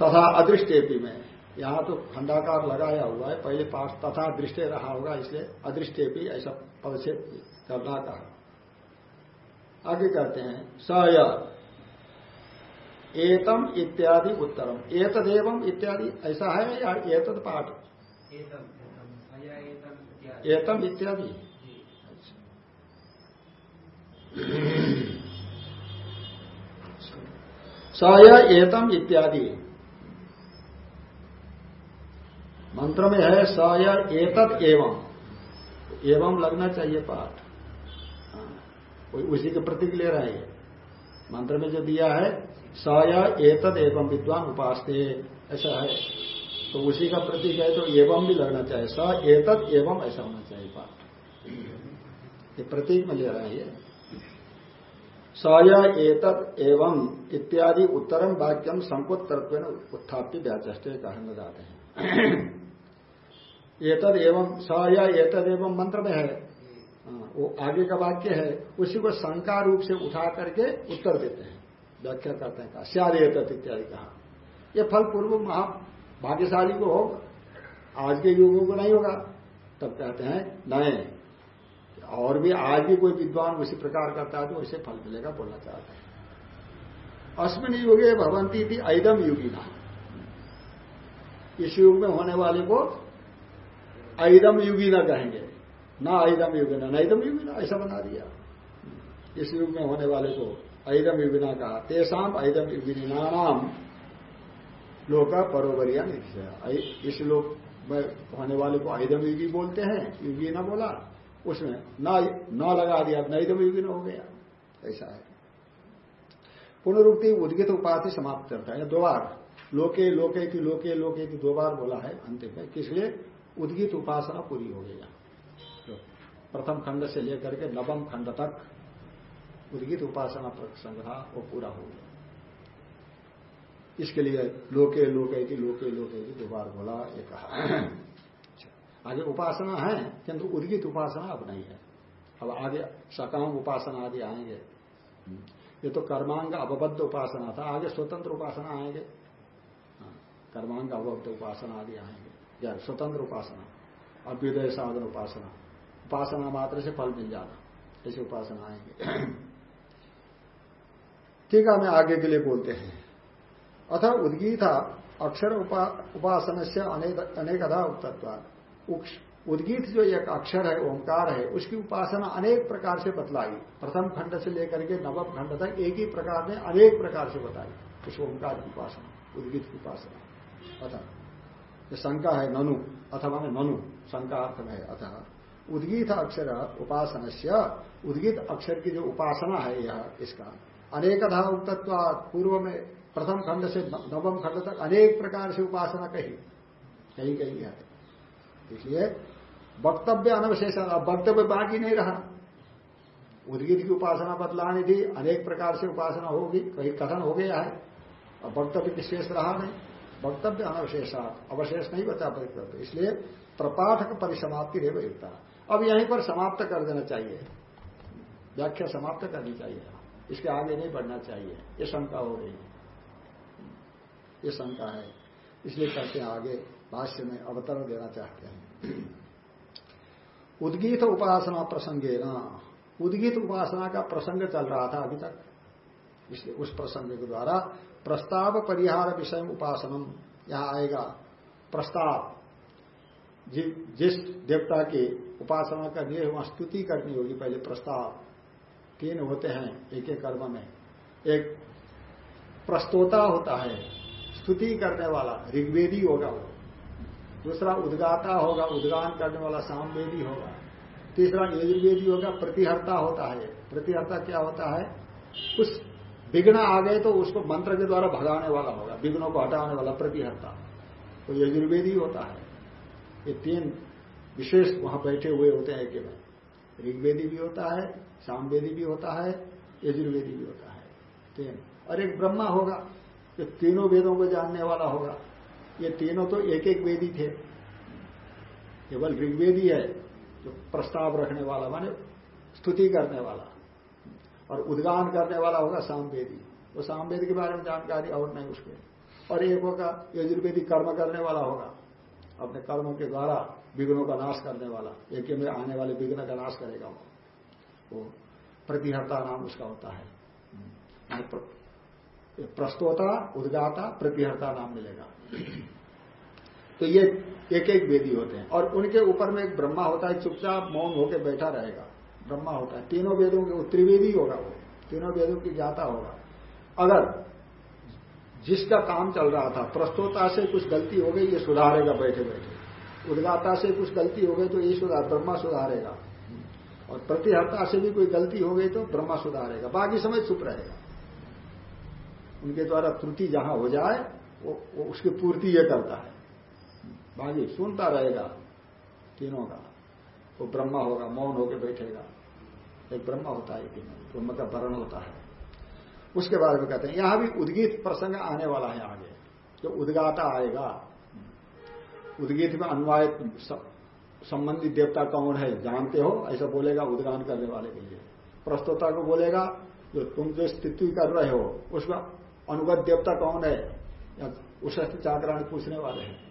तथा अदृष्टेपी में। यहाँ तो खंडाकार लगाया हुआ है पहले पाठ तथा दृष्टि रहा होगा इसलिए अदृष्टेपी ऐसा पदक्षेप करना कहा। आगे कहते हैं स एतम इत्यादि उत्तरम। एतदेवम इत्यादि ऐसा है या एतद पाठ? एतम इत्यादि। स एतम इत्यादि। मंत्र में है स या एतद एवं एवं लगना चाहिए पाठ। उसी के प्रतीक ले रहे हैं। मंत्र में जो दिया है स या एतद एवं विद्वान उपास ऐसा है। तो उसी का प्रतीक है तो एवं भी लगना चाहिए। स एतद एवं ऐसा होना चाहिए पाठ। ये प्रतीक में ले रहे हैं स एतद एवं इत्यादि उत्तरम वाक्यम संकोत्तरत्व उत्थाप्य व्याचे कहना जाते हैं। एतद एवं स या एतद एवं मंत्र में है। हाँ, वो आगे का वाक्य है उसी को शंका रूप से उठा करके उत्तर देते हैं। व्याख्या करते हैं कहा श्याद एतद इत्यादि कहा। यह फल पूर्व महा भाग्यशाली को होगा आज के युगों को नहीं होगा। तब कहते हैं नए और भी आज भी कोई विद्वान उसी प्रकार करता है तो उसे फल मिलेगा बोलना चाहते हैं। अश्विन युगे भवंती थी ऐदम युगी ना इस युग में होने वाले को ऐदम युगी ना कहेंगे। ना ऐदम युगी ना नैदम युगी ना, ऐसा बना दिया। इस युग में होने वाले को ऐदम युगिना कहा। तेसाम ऐदम युगिना नाम लोग का परोवरिया नहीं इस लोग में होने वाले को ऐदम युगी बोलते हैं, युगी ना बोला। उसमें ना, न लगा दिया नैदम युगी ना हो गया। ऐसा है। पुनरुक्ति उद्गित उपाधि समाप्त करता है। दो बार, लोके लोके की, लोके लोके की दो बार बोला है, अंतिम में। किस लिए उद्गित उपासना पूरी हो गई तो प्रथम खंड से लेकर के नवम खंड तक उद्गित उपासना प्रसंग था वो पूरा हो गया। इसके लिए लोके लोके की लोके लोके की दो बार बोला ये कहा। अच्छा। आगे उपासना है किंतु उद्गित उपासना अब नहीं है। अब आगे सकाम उपासना आदि आएँगे। ये तो कर्मांग अवबद्ध उपासना था आगे स्वतंत्र उपासना आएँगे। हाँ, कर्मांग अवबद्ध उपासना आदि आएँगे। या स्वतंत्र उपासना अभ्युदय साधन उपासना। उपासना मात्र से फल मिल जाना ऐसी उपासना आएँगे। ठीक है हमें आगे के लिए बोलते हैं। अथा उद्गीता अक्षर उपा, उपासन से अनेक अधा उत्तत्व। उद्गीत जो एक अक्षर है ओंकार है उसकी उपासना अनेक प्रकार से बतलाई। प्रथम खंड से लेकर के नवम खंड तक एक ही प्रकार में अनेक प्रकार से बताई। उस ओंकार की उपासना उद्गीत की उपासना। अथा ये शंका है ननु, अथवा में ननु, शंका अर्थ में है, अतः। उद्गीत अक्षर उपासन से उद्गीत अक्षर की जो उपासना है यह, इसका। अनेकधा उक्तत्व पूर्व में प्रथम खंड से नवम खंड तक अनेक प्रकार से उपासना कही। कही कही है इसलिए वक्तव्य अनवशेष, वक्तव्य बाकी नहीं रहा। उद्गीत की उपासना बदलानी थी, अनेक प्रकार से उपासना होगी, कहीं कथन हो गया है, और वक्तव्य की शेष रहा नहीं। वक्तव्य अनवशेषात अवशेष नहीं बचा वक्तव्य इसलिए प्रपाठक परिसमाप्ति रेव युक्ता अब यहीं पर समाप्त कर देना चाहिए। व्याख्या समाप्त करनी चाहिए। इसके आगे नहीं बढ़ना चाहिए। ये शंका हो है ये शंका है। इसलिए कहते हैं आगे भाष्य में अवतरण देना चाहते हैं। उद्गीत उपासना प्रसंगे न उद्गीत उपासना का प्रसंग चल रहा था अभी तक। इसलिए उस प्रसंग के द्वारा प्रस्ताव परिहार विषय उपासनम, यहाँ आएगा प्रस्ताव। जिस देवता की उपासना करनी है, वहाँ स्तुति करनी होगी पहले प्रस्ताव। तीन होते हैं एक एक कर्म में। एक प्रस्तोता होता है, स्तुति करने वाला, ऋग्वेदी होगा वो। दूसरा उद्गाता होगा, उद्गान करने वाला, सामवेदी होगा। तीसरा यजुर्वेदी होगा, प्रतिहर्ता होता है। प्रतिहर्ता क्या होता है? कुछ विघ्न आ गए तो उसको मंत्र के द्वारा भगाने वाला होगा विघ्नों को हटाने वाला प्रतिहर्ता तो यजुर्वेदी होता है। ये तीन विशेष वहाँ बैठे हुए होते हैं केवल ऋग्वेदी भी होता है, सामवेदी भी होता है, यजुर्वेदी भी होता है। तीन। और एक ब्रह्मा होगा जो तीनों वेदों को जानने वाला होगा। ये तीनों तो एक एक वेदी थे। केवल ऋग्वेदी है जो प्रस्ताव रखने वाला, माने स्तुति करने वाला। और उद्गान करने वाला होगा सामवेदी। वो सामवेदी के बारे में जानकारी और नहीं उसके। और एक होगा, यजुर्वेदी कर्म करने वाला होगा। अपने कर्मों के द्वारा विघ्नों का नाश करने वाला। एक में आने वाले विघ्न का नाश करेगा वो। वो प्रतिहर्ता नाम उसका होता है। प्रस्तोता, उद्गाता, प्रतिहर्ता नाम मिलेगा। तो ये एक एक वेदी होते हैं। और उनके ऊपर में एक ब्रह्मा होता है, चुपचाप मौन होकर बैठा रहेगा। ब्रह्मा होता है। तीनों वेदों के वो त्रिवेदी होगा वो। तीनों वेदों की ज्ञाता होगा। अगर जिसका काम चल रहा था प्रस्तोता से कुछ गलती हो गई ये सुधारेगा बैठे बैठे। उदगाता से कुछ गलती हो गई तो ये सुधार ब्रह्मा सुधारेगा। और प्रतिहर्ता से भी कोई गलती हो गई तो ब्रह्मा सुधारेगा। बाकी समय चुप रहेगा। उनके द्वारा त्रुटि जहाँ हो जाए वो, वो उसकी पूर्ति ये करता है। बाकी सुनता रहेगा तीनों का। वो ब्रह्मा होगा मौन होकर बैठेगा। एक ब्रह्मा होता है तीनों ब्रह्म का वर्ण होता है। उसके बारे में कहते हैं, यहाँ भी उद्गीत प्रसंग आने वाला है आगे, जो उद्गाता आएगा। उद्गीत में अन्वाय संबंधित देवता कौन है, जानते हो? ऐसा बोलेगा उद्गान करने वाले के लिए। प्रस्तोता को बोलेगा, जो तुम जो स्थिति कर रहे हो, उसमें अनुगत देवता कौन है? या उस चाकराणी पूछने वाले हैं।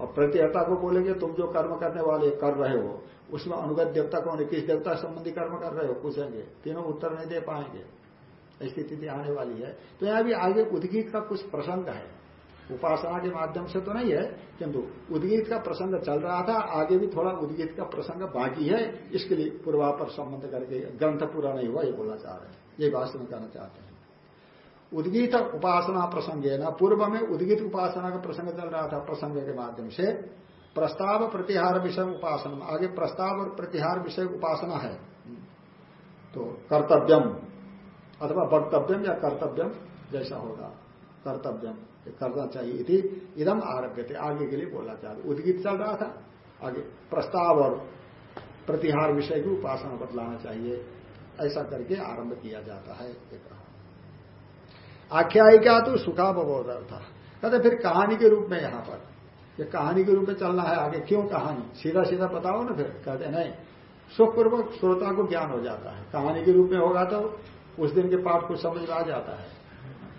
और प्रतिहता को बोलेंगे, तुम जो कर्म करने वाले कर रहे हो, उसमें अनुगत देवता कौन है, किस देवता संबंधी कर्म कर रहे हो, पूछेंगे। तीनों उत्तर नहीं दे पाएँगे। स्थिति आने वाली है। तो यहाँ भी आगे उद्गीत का कुछ प्रसंग है। उपासना के माध्यम से तो नहीं है, किंतु उद्गीत का प्रसंग चल रहा था, आगे भी थोड़ा उद्गीत का प्रसंग बाकी है, इसके लिए पूर्वापर संबंध करके ग्रंथ पूरा नहीं हुआ, ये बोलना चाह रहे हैं। ये वास्तव में कहना चाहते हैं। उद्गीत उपासना प्रसंग है ना पूर्व में उद्गीत उपासना का प्रसंग चल रहा था, प्रसंग के माध्यम से। प्रस्ताव प्रतिहार विषय उपासना। आगे प्रस्ताव और प्रतिहार विषय उपासना है। तो कर्तव्यम, अथवा वक्तव्यम या कर्तव्यम जैसा होगा। कर्तव्यम करना चाहिए थी इदम आरभ्य थे आगे के लिए बोलना चाहते उद्गीत चल रहा था, आगे प्रस्ताव और प्रतिहार विषय की उपासना बदलाना चाहिए। ऐसा करके आरंभ किया जाता है एक आख्यायिका तो सुखा बबोध था कहते, फिर कहानी के रूप में यहाँ पर। ये कहानी के रूप में चलना है आगे। क्यों कहानी? सीधा सीधा बताओ ना फिर। कहते, नहीं, सुखपूर्वक श्रोता को ज्ञान हो जाता है। कहानी के रूप में होगा तो उस दिन के पाठ को समझ में आ जाता है।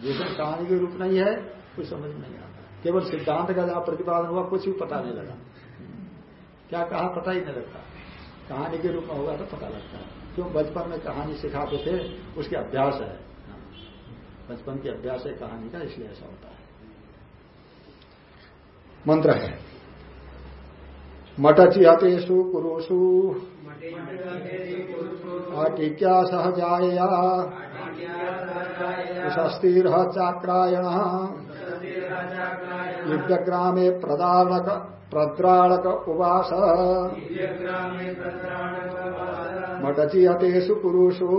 जिस दिन कहानी के रूप नहीं है कुछ समझ नहीं आता। केवल सिद्धांत का जहाँ प्रतिपादन हुआ, कुछ भी पता नहीं लगा। क्या कहा, पता ही नहीं लगता। कहानी के रूप में होगा तो पता लगता है। क्यों? बचपन में कहानी सिखाते थे, उसके अभ्यास है। बचपन के अभ्यास है, कहानी का, इसलिए ऐसा होता है। मंत्र है। मटचिहतेषु कुरुषु आटिक्या सहजाया स्थिर चाक्रायण। प्रदानक प्रद्राणक उवास। मटचिहतेषु कुरुषु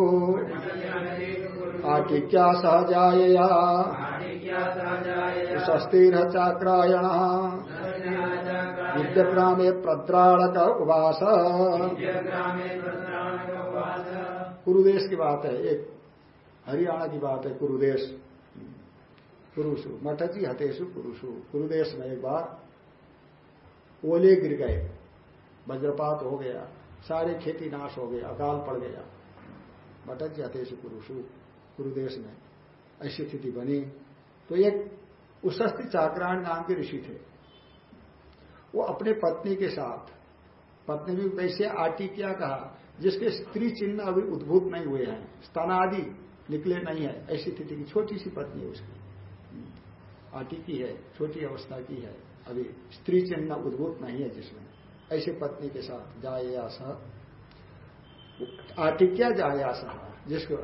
आटिक्या सहजाया स्थिर चाक्रायण विद्यग्रामे प्रद्राणक उवास कुरुदेश की बात है, एक हरियाणा की बात है, कुरुदेश। पुरुषु मठची हतेशु पुरुषु। कुरुदेश में एक बार ओले गिर गए, वज्रपात हो गया। सारे खेती नाश हो गए, अकाल पड़ गया। मटजी हतेशु पुरुषु, कुरुदेश में। ऐसी स्थिति बनी। तो एक उशस्ति चाकराण नाम के ऋषि थे। वो अपने पत्नी के साथ, पत्नी भी वैसे आटी क्या कहा, जिसके स्त्री चिन्ह अभी उद्भूत नहीं हुए हैं, स्तनादि निकले नहीं है। ऐसी स्थिति की छोटी सी पत्नी है उसकी। आटी की है, छोटी अवस्था की है। अभी स्त्री चिन्ह उद्भूत नहीं है जिसमें। ऐसी पत्नी के साथ जाया सह आटिक्या जाया सह जिसको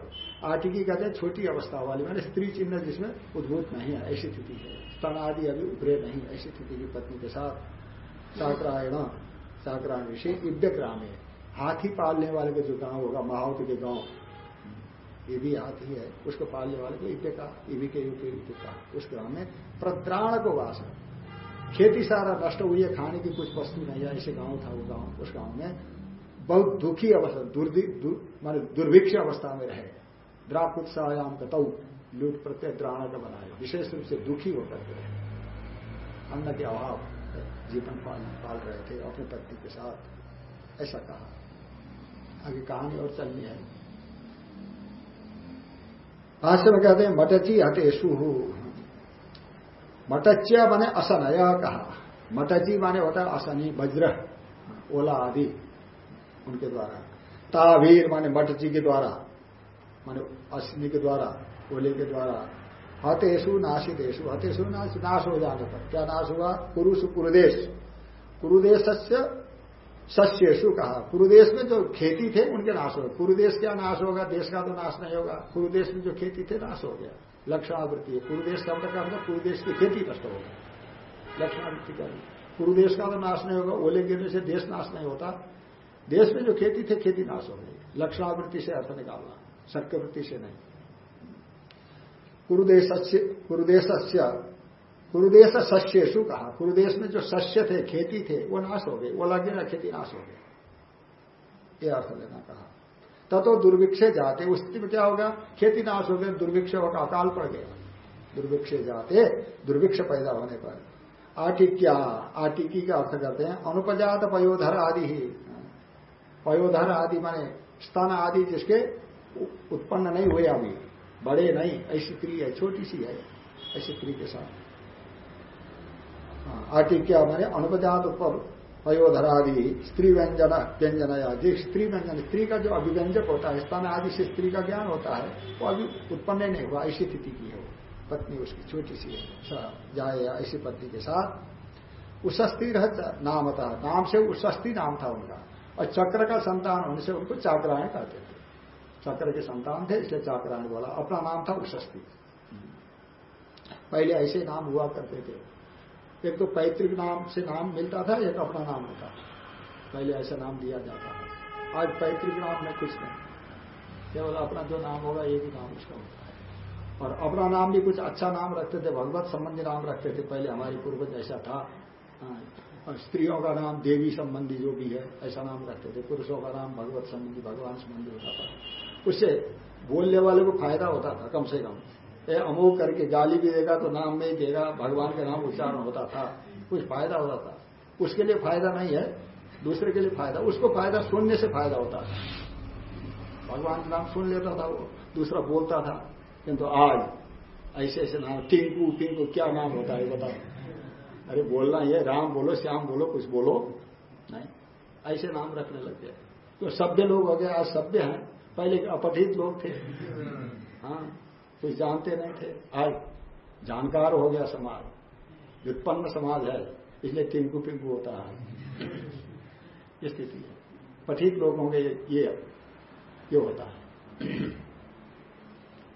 आटिकी कहते हैं छोटी अवस्था वाली, मैंने स्त्री चिन्ह जिसमें उद्भूत नहीं है, ऐसी स्थिति है। स्तन आदि अभी उभरे नहीं, ऐसी स्थिति की पत्नी के साथ साकरायण साकरायण विषय युद्ध ग्राम है हाथी पालने वाले के जो गाँव होगा माहौत के गाँव, ये भी हाथी है, उसको पालने वाले को युद्ध का ईवी के युद्ध युद्ध का उस ग्राम में प्रद्राण को वास है। खेती सारा नष्ट हुई है, खाने की कुछ वस्तु नहीं है ऐसे गाँव था, वो गाँव, उस गाँव में बहुत दुखी अवस्था माने दुर्भिक्ष अवस्था में रहे। द्राकुत्सायाम कतौ, लूट प्रत्यय द्राण का बनाए विशेष रूप से दुखी होकर के रहे। अन्न के अभाव, जीवन पाल पाल रहे थे अपने पत्नी के साथ। ऐसा कहा। आगे कहानी और चलनी है। भाष्य में कहते हैं, मटची हटेशु मटच्या माने असनय कहा। मटची माने होता है असनी, वज्र, ओला आदि उनके द्वारा। तावीर माने मटची के द्वारा, माने अश्विनी के द्वारा, ओले के द्वारा। हतेशु नाशिदेशु हतेशु नाश नाश हो जाने पर। क्या नाश हुआ? कुरुष, कुरुदेश। कुरुदेश सस्येशु कहा। कुरुदेश में जो खेती थे, उनके नाश हो गए। कुरुदेश क्या नाश होगा? देश का तो नाश नहीं होगा। कुरुदेश में जो खेती थे, नाश हो गया। लक्षणावृत्ति है। कुरुदेश का मतलब क्या कुरुदेश की खेती नष्ट होगा लक्षणावृत्ति का पूर्व देश का तो नाश नहीं होगा ओले गिरने से देश नाश नहीं होता। देश में जो खेती थे, खेती नाश हो गई। लक्षणावृत्ति से अर्थ निकालना शक्यवृत्ति से नहीं। कुरुदेश कुरुदेश कुरुदेश सस्येशु कहा, कुरुदेश में जो सस्य थे, खेती थे, वो नाश हो गए। वो लगे ना खेती नाश हो गई। ये अर्थ लेना कहा। ततो दुर्भिक्षे जाते। उस स्थिति में क्या होगा खेती नाश हो गई दुर्भिक्ष होगा अकाल पड़ गया। दुर्भिक्षे जाते दुर्भिक्ष पैदा होने पर। आटिक्या आटिकी का अर्थ करते हैं अनुपजात पयोधर आदि ही। पयोधर आदि माने स्तन आदि जिसके उत्पन्न नहीं हुए अभी। बड़े नहीं ऐसी स्त्री है छोटी सी है ऐसी स्त्री के साथ। हाँ, आटिक्या माने अनुपजात पयोधर आदि स्त्री व्यंजन व्यंजन जिस स्त्री व्यंजन स्त्री का जो अभिव्यंजक होता है स्तन आदि से स्त्री का ज्ञान होता है, वो अभी उत्पन्न नहीं हुआ, ऐसी स्थिति की है पत्नी उसकी छोटी सी जाए या ऐसी पत्नी के साथ। उशस्ती नाम था, नाम से उशस्ती नाम था उनका। और चक्र का संतान होने से उनको चाकरायण कहते थे। चक्र के संतान थे, इसलिए चाकरायण बोला। अपना नाम था उशस्ती पहले ऐसे नाम हुआ करते थे। एक तो पैतृक नाम से नाम मिलता था एक अपना नाम होता था। पहले ऐसा नाम दिया जाता है आज पैतृक नाम में कुछ नहीं। केवल अपना जो नाम होगा एक ही नाम उसका होता है। और अपना नाम भी कुछ अच्छा नाम रखते थे भगवत संबंधी नाम रखते थे। पहले हमारी पूर्वज ऐसा था। हाँ, और स्त्रियों का नाम देवी संबंधी जो भी है ऐसा नाम रखते थे। पुरुषों का नाम भगवत संबंधी भगवान संबंधी होता था। उससे बोलने वाले को फ़ायदा होता था कम से कम। ये अमोक करके गाली भी देगा तो नाम में ही देगा। भगवान के नाम उच्चारण होता था। कुछ फ़ायदा होता था। उसके लिए फ़ायदा नहीं है, दूसरे के लिए फ़ायदा। उसको फ़ायदा सुनने से फ़ायदा होता था। भगवान का नाम सुन लेता था वो, दूसरा बोलता था, किंतु आज ऐसे ऐसे नाम, टिंकू टिंकू, क्या नाम होता है बता अरे बोलना ये राम बोलो, श्याम बोलो, कुछ बोलो। नहीं, ऐसे नाम रखने लग गए। तो सभ्य लोग हो गए आज सभ्य हैं। पहले अपठित लोग थे। हाँ। कुछ जानते नहीं थे। आज जानकार हो गया समाज। व्युत्पन्न समाज है। इसलिए टिंकू पिंकू होता है। स्थिति है। पठित लोग होंगे, ये ये होता है।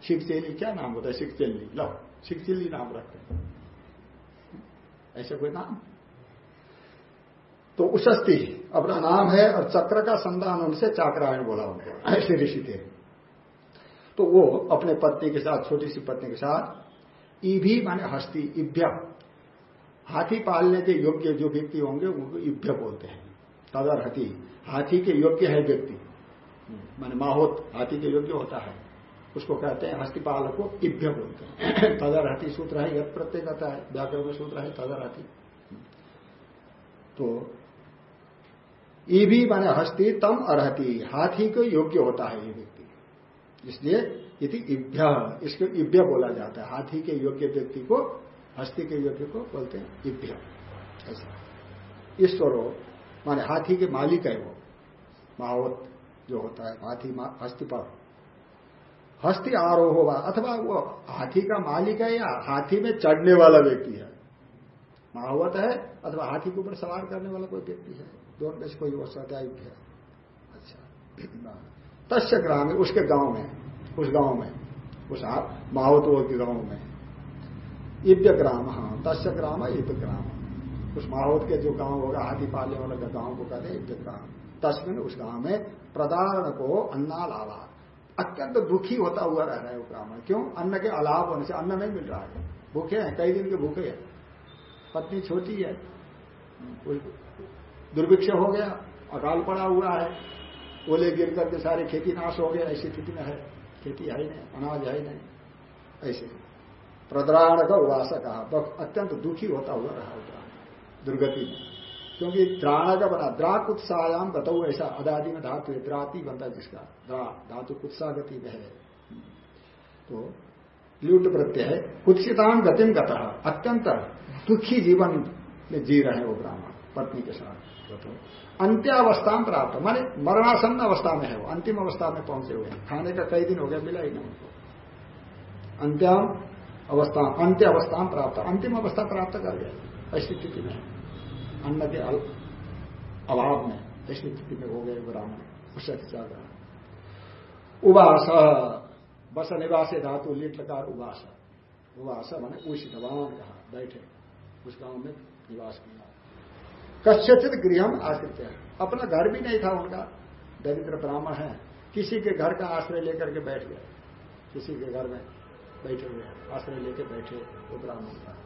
चेली क्या नाम होता है? चेली लो चेली नाम रखते हैं। ऐसे कोई नाम? तो उशस्ती। अपना नाम है और चक्र का संतान उनसे चाकरायण बोला उनको। ऐसे ऋषि थे। तो वो अपने पत्नी के साथ छोटी सी पत्नी के साथ ईभी माने हस्ती इभ्य हाथी पालने के योग्य जो व्यक्ति होंगे, उनको इभ्य बोलते हैं। तदर हती हाथी के योग्य है व्यक्ति। माने माहौत, हाथी के योग्य होता है। उसको कहते हैं हस्तिपाल को इभ्य बोलते हैं। *clears throat* तदरहति सूत्र है यद प्रत्यय कहता है। व्याकरण में सूत्र है तदरहति तो ईभी माने हस्ती तम अरहती। हाथी को योग्य होता है ये इसलिए यदि इभ्य, इसको इभ्य बोला जाता है। हाथी के योग्य व्यक्ति को, हस्ती के योग्य को बोलते हैं इभ्य। ऐसा। ईश्वर हो माने हाथी के मालिक है वो। मावत जो होता है, हाथी हस्ती पर। हस्ती आरोह होगा, अथवा वो हाथी का मालिक है या हाथी में चढ़ने वाला व्यक्ति है। महावत है, अथवा हाथी के ऊपर सवार करने वाला कोई व्यक्ति है। दोनों कोई वो सदैव है अच्छा। *clears throat* तस्य ग्राम उसके गाँव में, उस गाँव में, उस माहौतो के गाँव में। इव्य ग्राम हाँ तस्य ग्राम इव्य ग्राम। उस माहौत के जो गाँव होगा हाथी पालने वाला गाँव को कहते हैं इव्य ग्राम। तस्मिन उस गाँव में प्रदारण को अन्ना लावा अत्यंत दुखी होता हुआ रह रहा है वो ब्राह्मण। क्यों? अन्न के अलाव होने से अन्न नहीं मिल रहा है। भूखे हैं, कई दिन के भूखे हैं। पत्नी छोटी है। दुर्भिक्ष हो गया, अकाल पड़ा हुआ है। ओले गिर करके सारे खेती नाश हो गए, ऐसी स्थिति में है। खेती है ही नहीं, अनाज है ही नहीं। ऐसे। प्रद्राण का उवास कहा अत्यंत दुखी होता हुआ रहा होता दुर्गति में। क्योंकि द्राण का बना द्रा कुत्सायाम बताऊ ऐसा अदादि में धातु है, द्राति बनता जिसका, द्रा, धातु कुत्सा गति में है। तो ल्यूट प्रत्यय है कुत्सितान गतिम गता, अत्यंत दुखी जीवन में जी रहे वो ब्राह्मण, पत्नी के साथ। अंत्यावस्था प्राप्त माने मरणासन्न अवस्था में है वो। अंतिम अवस्था में पहुँचे हुए हैं। खाने का कई दिन हो गया, मिला ही नहीं उनको। अंत्याम अवस्था अंत्य अवस्था प्राप्त अंतिम अवस्था प्राप्त कर गए ऐसी स्थिति में अन्न के अभाव में, ऐसी स्थिति में हो गए ब्राह्मण। उससे ज़्यादा उवास बस निवास धातु, लिट लकार उवास उवास मैंने उषितवान कहा। बैठे। उस गाँव में निवास किया। कश्यचित गृह आश्रित है अपना घर भी नहीं था उनका। दरिद्र ब्राह्मण है। किसी के घर का आश्रय लेकर के बैठ गए किसी के घर में बैठे हुए आश्रय लेके बैठे वो ब्राह्मण का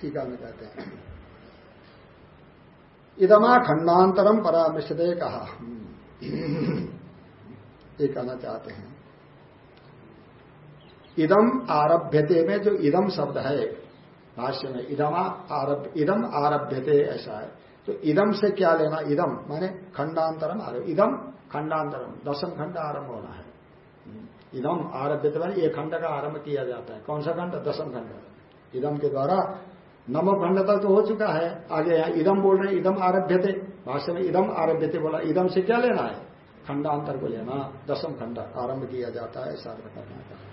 टीका में कहते हैं। इदमा खंडांतरम परामृशदे कहा। ये कहना चाहते हैं। इदम आरभ्यते में जो इदम शब्द है भाष्य में इदमा आरभ इदम आरभ्य थे ऐसा है। तो इदम से क्या लेना? इदम, माने खंडांतरम आरभ, इदम खंडांतरम, दसम खंड आरंभ होना है। इदम आरभ्यते माने एक खंड का आरंभ किया जाता है। कौन सा खंड? दसम खंड। इदम के द्वारा नवम खंड तक तो हो चुका है। आगे यहाँ इदम बोल रहे इदम आरभ्य थे भाष्य में इदम आरभ्य थे बोला, इदम से क्या लेना है? खंडांतर को लेना। दसम खंड आरंभ किया जाता है ऐसा करना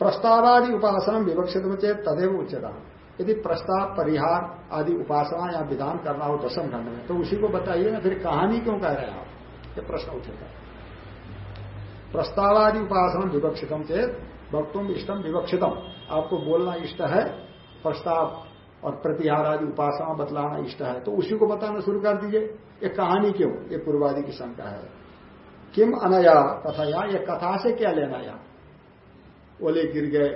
प्रस्तावादि उपासना विवक्षित में चेत तदेव उच्चता यदि प्रस्ताव परिहार आदि उपासना या विधान करना हो दसम खंड में तो उसी को बताइए ना, फिर कहानी क्यों कह रहे हैं आप? ये प्रश्न उठेगा। प्रस्तावादि उपासना विवक्षितम चेत भक्तों इष्टम विवक्षितम। आपको बोलना इष्ट है, प्रस्ताव और प्रतिहार आदि उपासना बतलाना इष्ट है तो उसी को बताना शुरू कर दीजिए। ये कहानी क्यों? ये पूर्वादि की शंका है। किम अनया कथाया ये कथा से क्या लेना या ओले गिर गए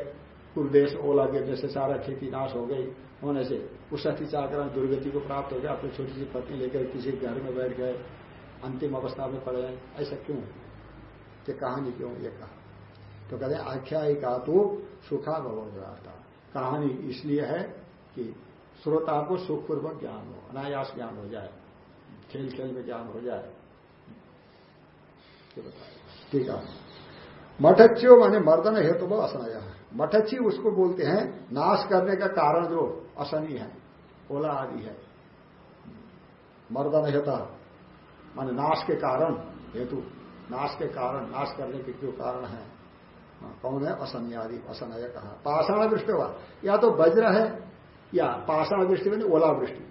कुरदेश ओला गिरने से सारा खेती नाश हो गई। होने से उस चाकरण दुर्गति को प्राप्त हो गया, अपनी छोटी सी पत्नी लेकर किसी घर में बैठ गए, अंतिम अवस्था में पड़े ऐसा क्यों? ये कहानी क्यों? ये कहा। तो कहते आख्यायिका तो सुखा भगवत कहानी इसलिए है कि श्रोता को सुखपूर्वक ज्ञान हो, अनायास ज्ञान हो जाए, खेल खेल में ज्ञान हो जाए। ठीक है। मठच्यो माने मर्दन हेतु वो असनय है। मठच्ची उसको बोलते हैं नाश करने का कारण जो असनी है ओला आदि है। मर्दन हेता माने नाश के कारण हेतु नाश के कारण नाश करने के जो कारण है। हाँ, कौन है? असनी आदि असनय कहा। पाषाण दृष्टि हुआ या तो वज्र है या पाषाण दृष्टि में ओला वृष्टि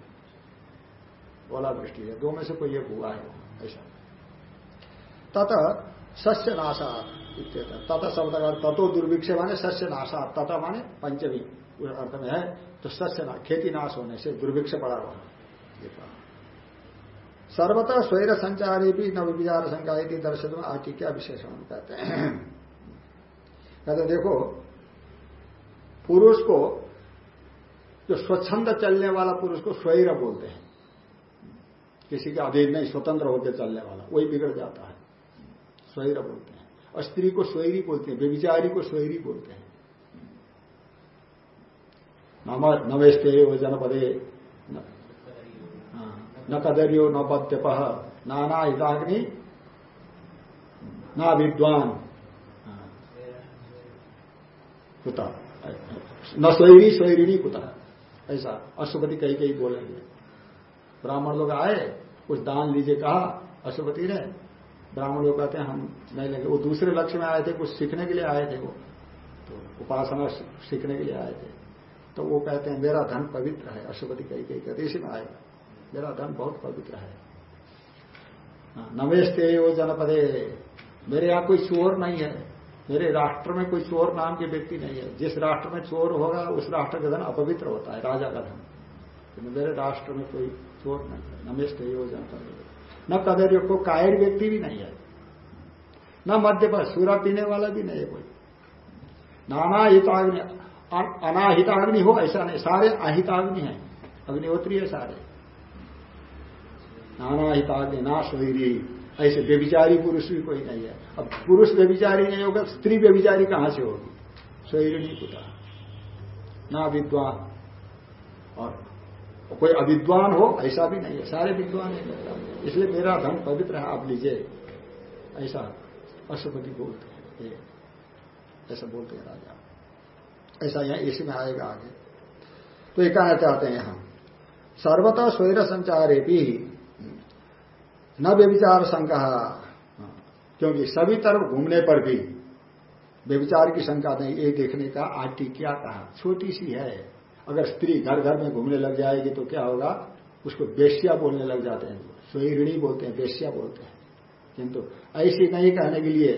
ओला वृष्टि है। दो में से कोई एक हुआ है ऐसा। तथा सस्य नाशा तथा शब्द का तथो दुर्भिक्ष माने सस्य नाशा। तथा माने पंचमी अर्थ में है। तो सस्य ना खेती नाश होने से दुर्भिक्ष पड़ा हुआ सर्वतः स्वैर संचारी भी नव विचार संकाय दर्शन में आटी क्या विशेषण कहते हैं। कहते देखो, पुरुष को जो स्वच्छंद चलने वाला पुरुष को स्वैर बोलते हैं। किसी के अधीन नहीं, स्वतंत्र होकर चलने वाला, वही बिगड़ जाता है। स्वैर बोलते हैं। और स्त्री को स्वैरी बोलते हैं व्यविचारी को स्वैरी बोलते हैं। नवेस्ते हो जनपदे, न कदरियो, न बद्यप नाना हिताग्नि, ना विद्वान। कुता? न स्वैरी स्वैरिणी कुता। ऐसा अशुपति कहीं कहीं बोलेंगे। ब्राह्मण लोग आए, कुछ दान लीजिए, कहा अशुपति ने ब्राह्मण लोग कहते हैं हम नहीं लेंगे। वो दूसरे लक्ष्य में आए थे कुछ सीखने के लिए आए थे वो। तो उपासना सीखने के लिए आए थे। तो वो कहते हैं मेरा धन पवित्र है। अशुपति कहीं कहीं कहते इसी में आएगा मेरा धन बहुत पवित्र है। हाँ, नवेस्ते यो जनपदे। मेरे यहाँ कोई चोर नहीं है। मेरे राष्ट्र में कोई चोर नाम के व्यक्ति नहीं है। जिस राष्ट्र में चोर होगा उस राष्ट्र का धन अपवित्र होता है राजा का धन। मेरे राष्ट्र में कोई चोर नहीं है। नमेस्ते यो जनपदे। न कदर को कायर व्यक्ति भी नहीं है। न मध्य पर सूरा पीने वाला भी नहीं है कोई। नाना हिताग्नि अनाहिताग्नि हो, ऐसा नहीं। सारे अहिताग्नि है। अग्निहोत्री है सारे। नाना हिताग्नि ना स्वैरी ऐसे व्यभिचारी पुरुष भी कोई नहीं है। अब पुरुष व्यभिचारी नहीं होगा, स्त्री व्यभिचारी कहाँ से होगी? स्वैरिणी पुता। ना विद्वान और कोई अविद्वान हो, ऐसा भी नहीं है। सारे विद्वान है। इसलिए मेरा धन पवित्र है, आप लीजिए। ऐसा अशुपति बोलते हैं। ऐसा बोलते हैं राजा। ऐसा यहाँ इसी में आएगा आगे। तो ये कहना चाहते हैं यहाँ सर्वता स्वैर संचारे भी न व्यविचार शंका। क्योंकि सभी तरफ़ घूमने पर भी व्यविचार की शंका नहीं, ये देखने का आटी क्या कहा? छोटी सी है। अगर स्त्री घर घर में घूमने लग जाएगी तो क्या होगा? उसको बेश्या बोलने लग जाते हैं स्वयं बोलते हैं, बेश्या बोलते हैं। किंतु ऐसी नहीं कहने के लिए,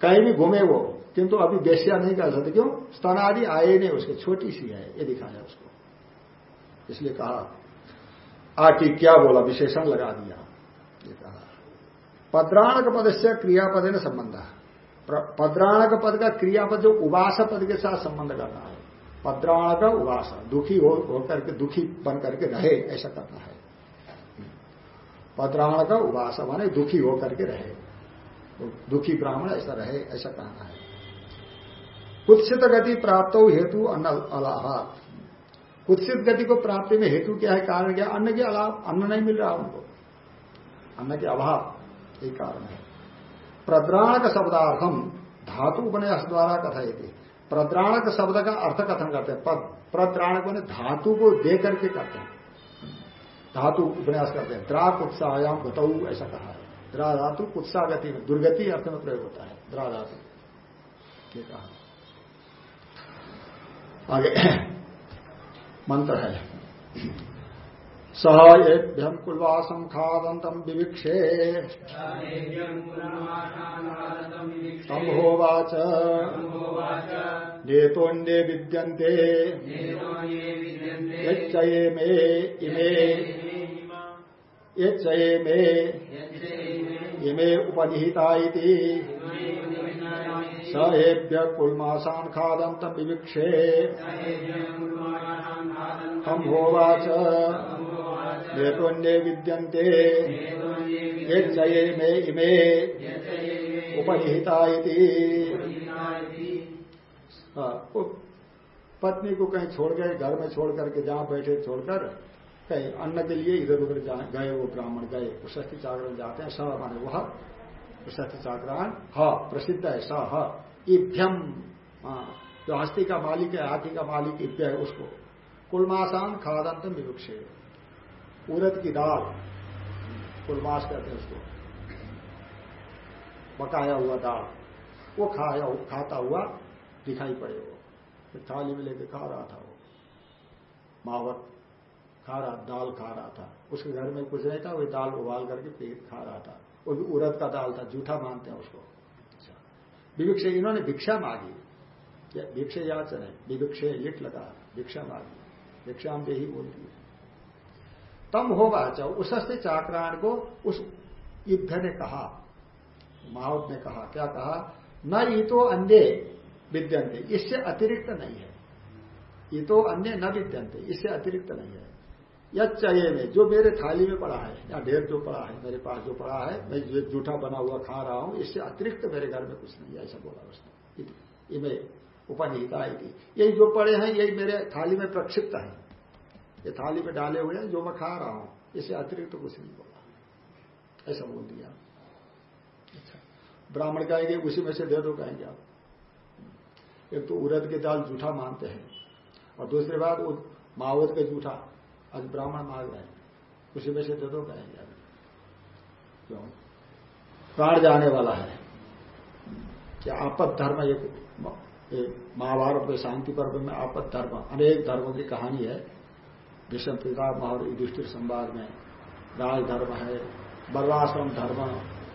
कहीं भी घूमे वो, किंतु अभी बेश्या नहीं कह सकते। क्यों? स्तन आदि आए नहीं, उसके छोटी सी है, ये दिखाया उसको। इसलिए कहा, आकी क्या बोला? विशेषण लगा दिया। ये कहा, पद्राणक पद से क्रियापद ने संबंध पद्राणक पद का क्रियापद जो उवास पद के साथ संबंध करना है। पद्राणक उवास, दुखी हो होकर के दुखी बन करके रहे, ऐसा करना है। पद्राणक उवास माने दुखी होकर के रहे। दुखी ब्राह्मण ऐसा रहे, ऐसा कहना है। कुत्सित गति प्राप्त हो हेतु अन्न अलाहात। कुत्सित गति को प्राप्ति में हेतु क्या है? कारण क्या? अन्न के अलाव, अन्न नहीं मिल रहा उनको। अन्न के अभाव एक कारण है। प्रद्राणक शब्दार्थम, धातु उपन्यास द्वारा कथा प्रद्राणक शब्द का अर्थ कथन करते हैं। प्रद्राणक मैंने धातु को दे करके करते हैं। धातु उपन्यास करते हैं। द्रा कुत्सायाम गतऊ ऐसा कहा है। द्रा धातु कुत्सा गति में, दुर्गति अर्थ में प्रयोग होता है। द्रा धातु। ये कहा। आगे, *clears throat* मंत्र है। सह एभ्यम कुलवासम खादंतम विविक्षे। तम होवाच नेतोन्ये विद्यन्ते। ये मे इमे। ये मे इमे उपनिहिता स एभ्य कुलमासान खादंतम विविक्षे। हम हेतुन्ये विद्यन्ते। ये मे इमे उपनिहिता हाँ, पत्नी को कहीं छोड़ गए घर में छोड़ करके जहाँ बैठे छोड़कर कहीं अन्न के लिए इधर उधर गए वो ब्राह्मण गए प्रशस्ति जागरण जाते हैं स माने वह प्रशस्ति जागरण। ह प्रसिद्ध है स ह इभ्यम। हाँ, जो हस्ती का मालिक है हाथी का मालिक इभ्य है उसको। कुलमासान खादंत विवक्षे उरद की दाल कुलमास कहते हैं उसको पकाया हुआ दाल, वो खाया खाता हुआ दिखाई पड़े वो। थाली में लेके खा रहा था वो। मावत खा रहा, दाल खा रहा था। उसके घर में कुछ नहीं था वही दाल उबाल करके पेट खा रहा था। वो भी उरद का दाल था, जूठा मानते हैं उसको। अच्छा। विभिक्षे, इन्होंने भिक्षा मांगी। भिक्षे याचन है विभिक्षे लिट लगा, भिक्षा मांगी। भिक्षा दे ही बोलती है। तम होगा चाहो उससे चाक्रायण को उस युद्ध ने कहा। माहौत ने कहा। क्या कहा? न ये तो अन्य विद्यंते इससे अतिरिक्त नहीं है। ये तो अन्य न विद्यंते इससे अतिरिक्त नहीं है। यह चाहिए में, जो मेरे थाली में पड़ा है, या ढेर जो पड़ा है, मेरे पास जो पड़ा है, मैं जो जूठा बना हुआ खा रहा हूँ, इससे अतिरिक्त मेरे घर में कुछ नहीं है, ऐसा बोला उसने। इमे उपनिहिता यही जो पड़े हैं यही मेरे थाली में प्रक्षिप्त है। ये थाली में डाले हुए हैं, जो मैं खा रहा हूँ। इससे अतिरिक्त तो कुछ नहीं बोला। ऐसा बोल दिया। अच्छा। ब्राह्मण कहेंगे, उसी में से दे दो, कहेंगे आप। एक तो उड़द की दाल जूठा मानते हैं, और दूसरी बात, वो मावत के जूठा। आज ब्राह्मण मांग रहे हैं। उसी में से दे दो, कहेंगे आप। क्यों? प्राण जाने वाला है। क्या आपद धर्म, एक महाभारत के शांति पर्व में आपद धर्म, अनेक धर्मों की कहानी है। विषम पितामह और युधिष्ठिर संवाद में। राजधर्म है बर्वाश्रम धर्म,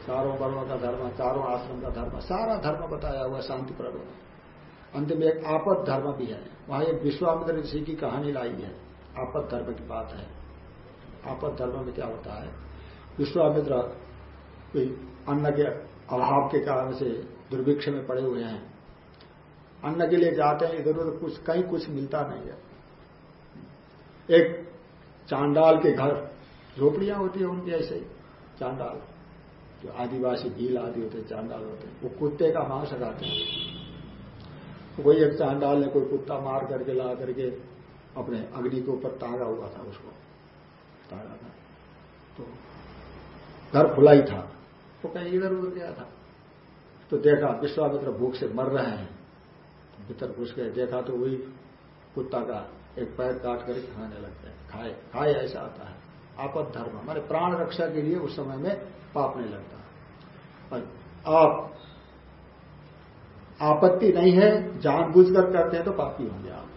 चारों वर्णों का धर्म, चारों आश्रम का धर्म, सारा धर्म बताया हुआ शांति पर्व में अंत में एक आपद धर्म भी है। वहाँ एक विश्वामित्र ऋषि की कहानी लाई है। आपद धर्म की बात है। आपद धर्म में क्या होता है? विश्वामित्र अन्न के अभाव के कारण से दुर्भिक्ष में पड़े हुए हैं। अन्न के लिए जाते हैं इधर उधर कुछ, कहीं कुछ मिलता नहीं है। एक चांडाल के घर, झोपड़ियाँ होती है उनकी ऐसे चांडाल। जो आदिवासी भील आदि होते चांडाल होते वो कुत्ते का मांस खाते हैं। कोई एक चांडाल ने कोई कुत्ता मार करके, ला करके अपने अग्नि के ऊपर तागा हुआ था उसको। तागा था। तो घर खुला ही था। तो कहीं इधर उधर गया था। तो देखा, विश्वामित्र भूख से मर रहे हैं। तो भीतर घुस गए। देखा तो वही कुत्ता का एक पैर काट कर खाने लगते हैं। खाए खाए ऐसा आता है। आपद धर्म, हमारे प्राण रक्षा के लिए उस समय में पाप नहीं लगता। आप, आपत्ति नहीं है, जानबूझकर करते हैं तो पापी होंगे आप।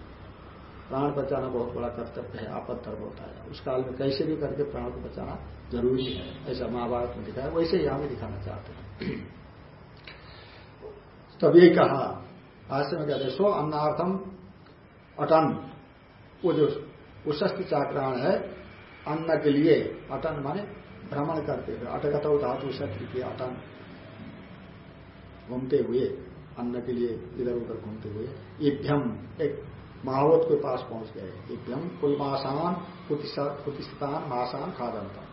प्राण बचाना बहुत बड़ा कर्तव्य है, आपद धर्म होता है। उस काल में कैसे भी करके प्राण को बचाना ज़रूरी है। ऐसा महाभारत में दिखाया, वैसे ही हमें दिखाना चाहते हैं। तब यही कहा, भाष्य में कहते सो अन्नार्थम अटन। वो जो उशस्त्र चाक्राण है, अन्न के लिए अटन माने भ्रमण करते हुए, अटकत धातु शत्रु की अटन घूमते हुए, अन्न के लिए इधर उधर घूमते हुए, इभ्यम, एक महावत के पास पहुँच गए। इभ्यम कुलमासान कुतिस्तान मासान खादंता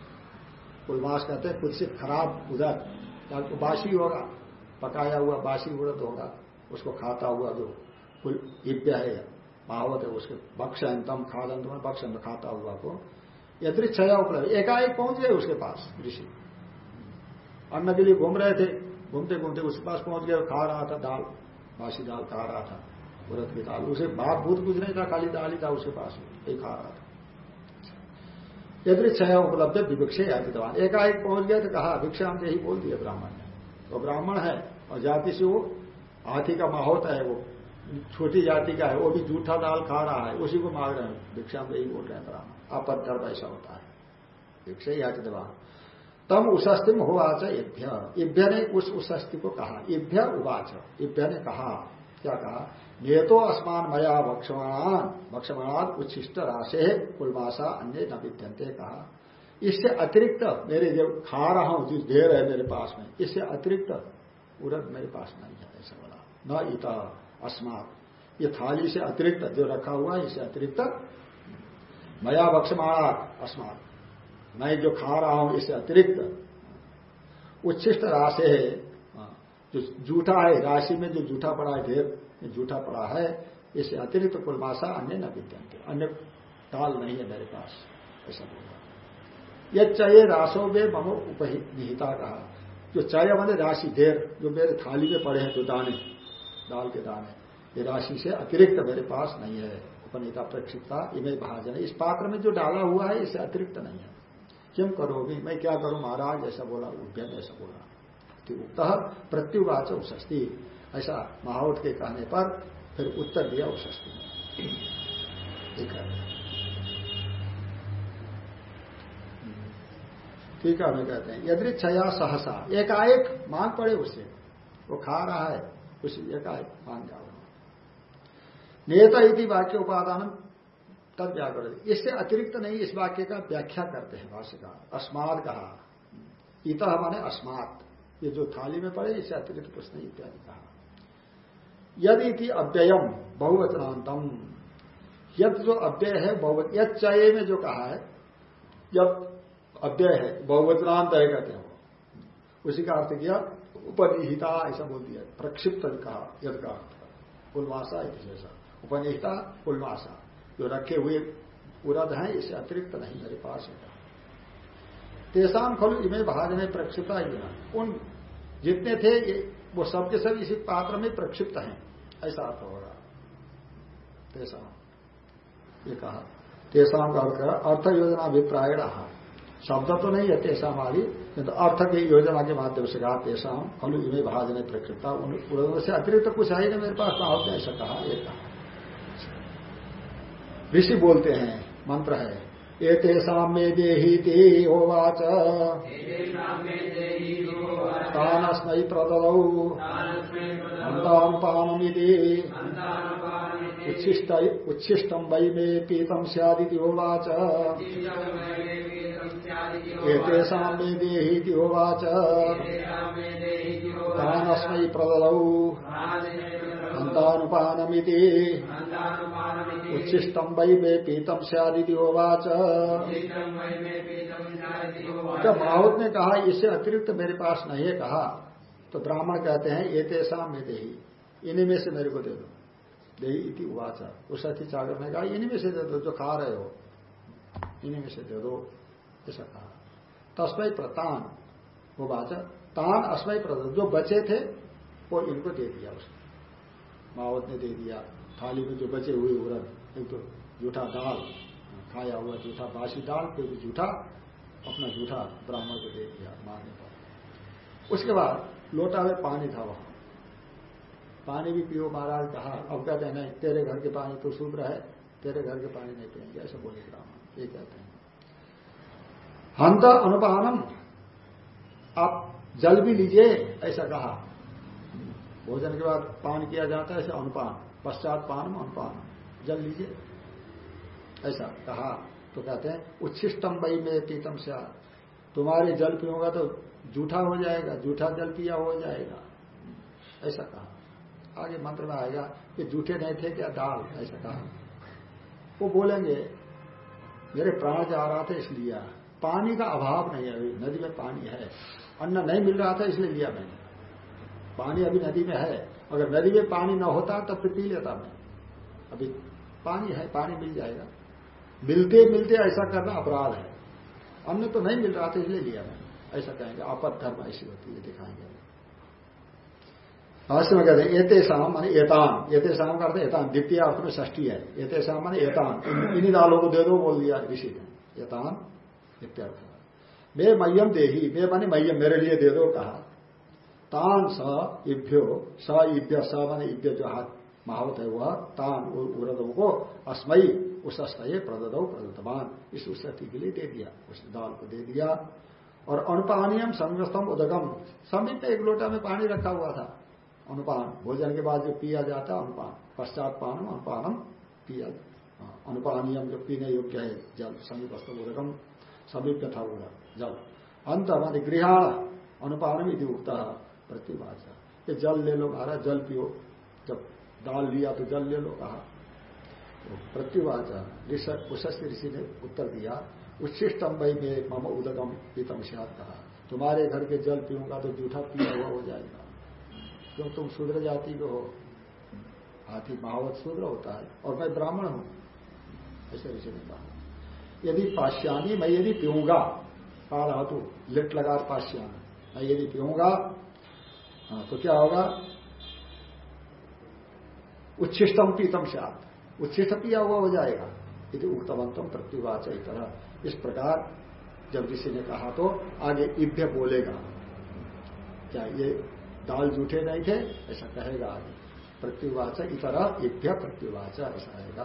कुलमास कहते हैं, कुछ से खराब उधर तो बासी होगा, पकाया हुआ बासी उड़द होगा, उसको खाता हुआ जो कुल इव्य है महावत है उसके बक्ष अंतम खादंत में बक्ष में खाता हुआ को। यदृक्षया उपलब्ध। एकाएक पहुँच गए उसके पास, ऋषि। अन्न के लिए घूम रहे थे। घूमते घूमते उसके पास पहुँच गए खा रहा था दाल, बासी दाल खा रहा था उरत की दाल। उसे बाप भूत कुछ नहीं था, खाली दाल ही था उसके पास यही खा रहा था। यदृक्षय उपलब्ध विभिक्षे यातितवान एकाएक पहुँच गए तो कहा भिक्षा हम यही बोल दिया ब्राह्मण ने। तो ब्राह्मण है, और जाति से वो, हाथी का माहौत है वो। छोटी जाति का है, वो भी जूठा दाल खा रहा है, उसी को मांग रहे हैं। भिक्षा में यही बोल रहे हैं ब्राह्मण। अपद्धर्म ऐसा होता है। भिक्षा ही याचितवान तम उसस्तिम होवाच इभ्य। इभ्य ने उस उसस्ति को कहा। इभ्य उवाच। इभ्य ने कहा, क्या कहा? ये तो असमान मया भक्षमान भक्षमाणाद उच्छिष्ट राशे कुलवासा अन्य न कहा। इससे अतिरिक्त मेरे जो खा रहा हूँ, जिस ढेर है मेरे पास में, इससे अतिरिक्त उरद मेरे पास नहीं है, ऐसा बोला। न इता अस्मात। ये थाली से अतिरिक्त जो रखा हुआ है इसे अतिरिक्त मया भक्षमाणा अस्मात। मैं जो खा रहा हूँ इसे अतिरिक्त। उच्छिष्ट राशि है। हाँ, जो जूठा है राशि में जो जूठा पड़ा है ढेर जूठा पड़ा है इसे अतिरिक्त कुलमाशा अन्य न विद्यंते अन्य दाल नहीं है मेरे पास ऐसा बोला। यह चय राशो में ममो उपहिता कहा। जो चय मैंने राशि ढेर जो मेरे थाली में पड़े हैं जो दाने दाल के दाने। ये राशि से अतिरिक्त मेरे पास नहीं है। उपनीता प्रक्षिप्ता इमे भाजन इस पात्र में जो डाला हुआ है इससे अतिरिक्त नहीं है। क्यों करोगी? मैं क्या करूँ? महाराज, ऐसा बोला, उद्यम, ऐसा बोला। कि उक्त प्रत्युवाच उशस्ती ऐसा महावट के कहने पर फिर उत्तर दिया है। ठीक है, हमें कहते हैं यदि छया सहसा। एकाएक मांग पड़े उसे। वो खा रहा है। उसी एकाएक मान जाओ नेता इति वाक्य उपादान तब व्याकरण। इससे अतिरिक्त नहीं, इस वाक्य का व्याख्या करते हैं भाष्यकार। अस्मात कहा। इत माने अस्मात। ये जो थाली में पड़े, इससे अतिरिक्त कुछ नहीं, इत्यादि कहा। यदि अव्ययम बहुवचनांतम यद जो अव्यय है बहुवच यद चय में जो कहा है जब अव्यय है बहुवचनांत है कहते हैं उसी का अर्थ किया उपनिहिता, ऐसा बोल दिया। प्रक्षिप्त कहा, यद का अर्थ उल्वासा जैसा उपनिहिता उल्वासा जो रखे हुए उरद हैं, इससे अतिरिक्त नहीं, मेरे पास है। तेसाम खलु इमे भाग में प्रक्षिप्ता ही उन जितने थे वो सबके सब इसी पात्र में प्रक्षिप्त हैं। ऐसा अर्थ होगा तेसाम। ये कहा। तेसाम का अर्थ अर्थ योजना अभिप्राय शब्द तो नहीं है तेसा मारी किंतु अर्थ की योजना के माध्यम से कहा तेसा खलु इन्हें भाज ने प्रकृता उन से अतिरिक्त तो कुछ है नहीं मेरे पास ना होते ऐसा कहा ये कहा। ऋषि बोलते हैं मंत्र है ये तेषा में देही ते होवाच तानस्मयी प्रदौ अन्तानुपानमिति उच्छिष्टम वै मे पीतम सियादिति होवाच। एतेषा मे देहीति होवाच। तानस्मै प्रदलौ अन्तानुपानमिति। उच्छिष्टम वै मे पीतम सियादिति होवाच। जब माहौत ने कहा, इससे अतिरिक्त मेरे पास नहीं है कहा। तो ब्राह्मण कहते हैं ये तेषा में देही। इन्हीं में से मेरे को दे दो। देही इति उवाच। उस अति चागर ने कहा, इन्हीं में से दे दो, जो खा रहे हो। इन्हीं में से दे दो। ऐसा कहा। तस्मय प्रतान, वो बाचा तान अस्मय प्रतान, जो बचे थे, वो इनको दे दिया उसने। मावत ने दे दिया। थाली में जो बचे हुए उरद एक तो जूठा दाल, खाया हुआ जूठा बासी दाल, फिर जूठा, अपना जूठा ब्राह्मण को दे दिया मारने पर। उसके बाद लोटा में पानी था वहाँ। पानी भी पियो, महाराज कहा, अब कहते हैं, नहीं, तेरे घर के पानी तो शुभ्र है तेरे घर के पानी नहीं पिएँगे ऐसा बोले ब्राह्मण, ये कहते हैं। हंत अनुपानम, आप जल भी लीजिए, ऐसा कहा। भोजन के बाद पान किया जाता है, ऐसे अनुपान, पश्चात पान, अनुपान, जल लीजिए। ऐसा कहा तो कहते हैं उच्छिष्टम वही में पीतम से तुम्हारे जल पियोगा तो जूठा हो जाएगा, जूठा जल पिया हो जाएगा। ऐसा कहा। आगे मंत्र में आएगा कि जूठे नहीं थे क्या दाल ऐसा कहा। वो बोलेंगे, मेरे प्राण जा रहा था इसलिए। पानी का अभाव नहीं है अभी, नदी में पानी है। अन्न नहीं मिल रहा था इसलिए लिया मैंने। पानी अभी नदी में है। अगर नदी में पानी न होता तब तो पी लेता मैं। अभी पानी है, पानी मिल जाएगा। मिलते मिलते ऐसा करना अपराध है। अन्न तो नहीं मिल रहा था इसलिए लिया मैंने। ऐसा कहेंगे, आपद धर्म ऐसी होती है, दिखाएँगे। भाष्य में कहते हैं एते शाम मान एतान। एते शाम का अर्थ एतान। द्वितीय अर्थ में ष्ठी है। एते शाम मान एतान। इन्हीं दालों को दे दो, बोल दिया ऋषि ने एतान इत्यर्थ मे मयम देही। मे माने मयम मेरे लिए दे दो कहा। तान स इभ्यो, स इभ्य, स माने इभ्य जो हाथ महावत है वह, तान उरदों को अस्मयी उस अस्मय प्रदो प्रदतमान इस उसती के लिए दे दिया। उस दाल को दे दिया। और अनुपानियम संग्रस्तम उदगम। समीप में एक लोटा में पानी रखा हुआ था। अनुपान भोजन के बाद जो पिया जाता है अनुपान पश्चात पानम अनुपानम पिया हाँ, अनुपानियम जो पीने योग्य है जल समीप उदगम समीप था उदक जल। अंत हमारे गृहाण अनुपान यदि उगता प्रतिभाषा। ये जल ले लो महाराज जल पियो। जब दाल लिया तो जल ले लो कहा। तो उषस्थ ऋषि ने उत्तर दिया उच्छिष्टम भाई में मम उदगम पीतम सियाद कहा। तुम्हारे घर के जल पीऊँगा तो जूठा पिया हुआ हो जाएगा। क्यों तुम शूद्र जाति को हो? हाथी महावत शूद्र होता है और मैं ब्राह्मण हूँ। ऐसे ऋषि ने कहा। यदि पाश्यानी मैं यदि पीऊँगा पा धातु लिट लगा पाश्यान मैं यदि पीऊँगा हाँ, तो क्या होगा? उच्छिष्टम पीतम से आप उच्छिष्ट पिया हुआ हो जाएगा। यदि उक्तवंतम प्रत्युवाच तरह इस प्रकार जब ऋषि ने कहा तो आगे इभ्य बोलेगा। क्या ये दाल जूठे नहीं थे, ऐसा कहेगा आगे प्रत्युवाच इतर इभ्य प्रत्युवाच, ऐसा आएगा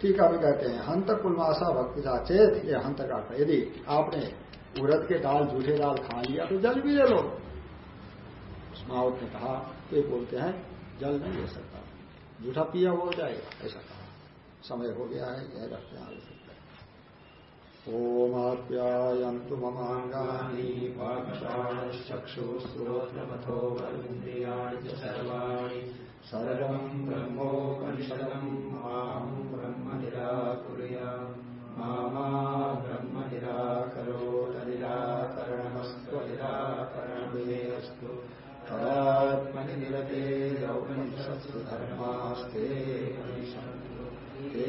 ठीक है कहते हैं, हंत कुलमाशा भक्ति था चेत, ये हंत का यदि आपने उड़द के दाल, जूठे दाल खा लिया तो जल भी ले लो। मावत ने कहा तो बोलते हैं, जल नहीं ले सकता। जूठा पिया हो जाएगा, ऐसा कहा। समय हो गया है, यह रखते हैं आगे ओमाप्यायन्तु ममाङ्गानि। चक्षुश्रोत्रमथो वरुन्द्रियाणि च सर्वाणि। सर्वम् ब्रह्मोपनिषदम् माम् ब्रह्म निराकुर्या मा ब्रह्म निराकरोत निराकरणमस्त्वनिराकरणमेऽस्तु तदात्मनि निरते यौपनिषत्सु धर्मास्ते परिसन्तु ते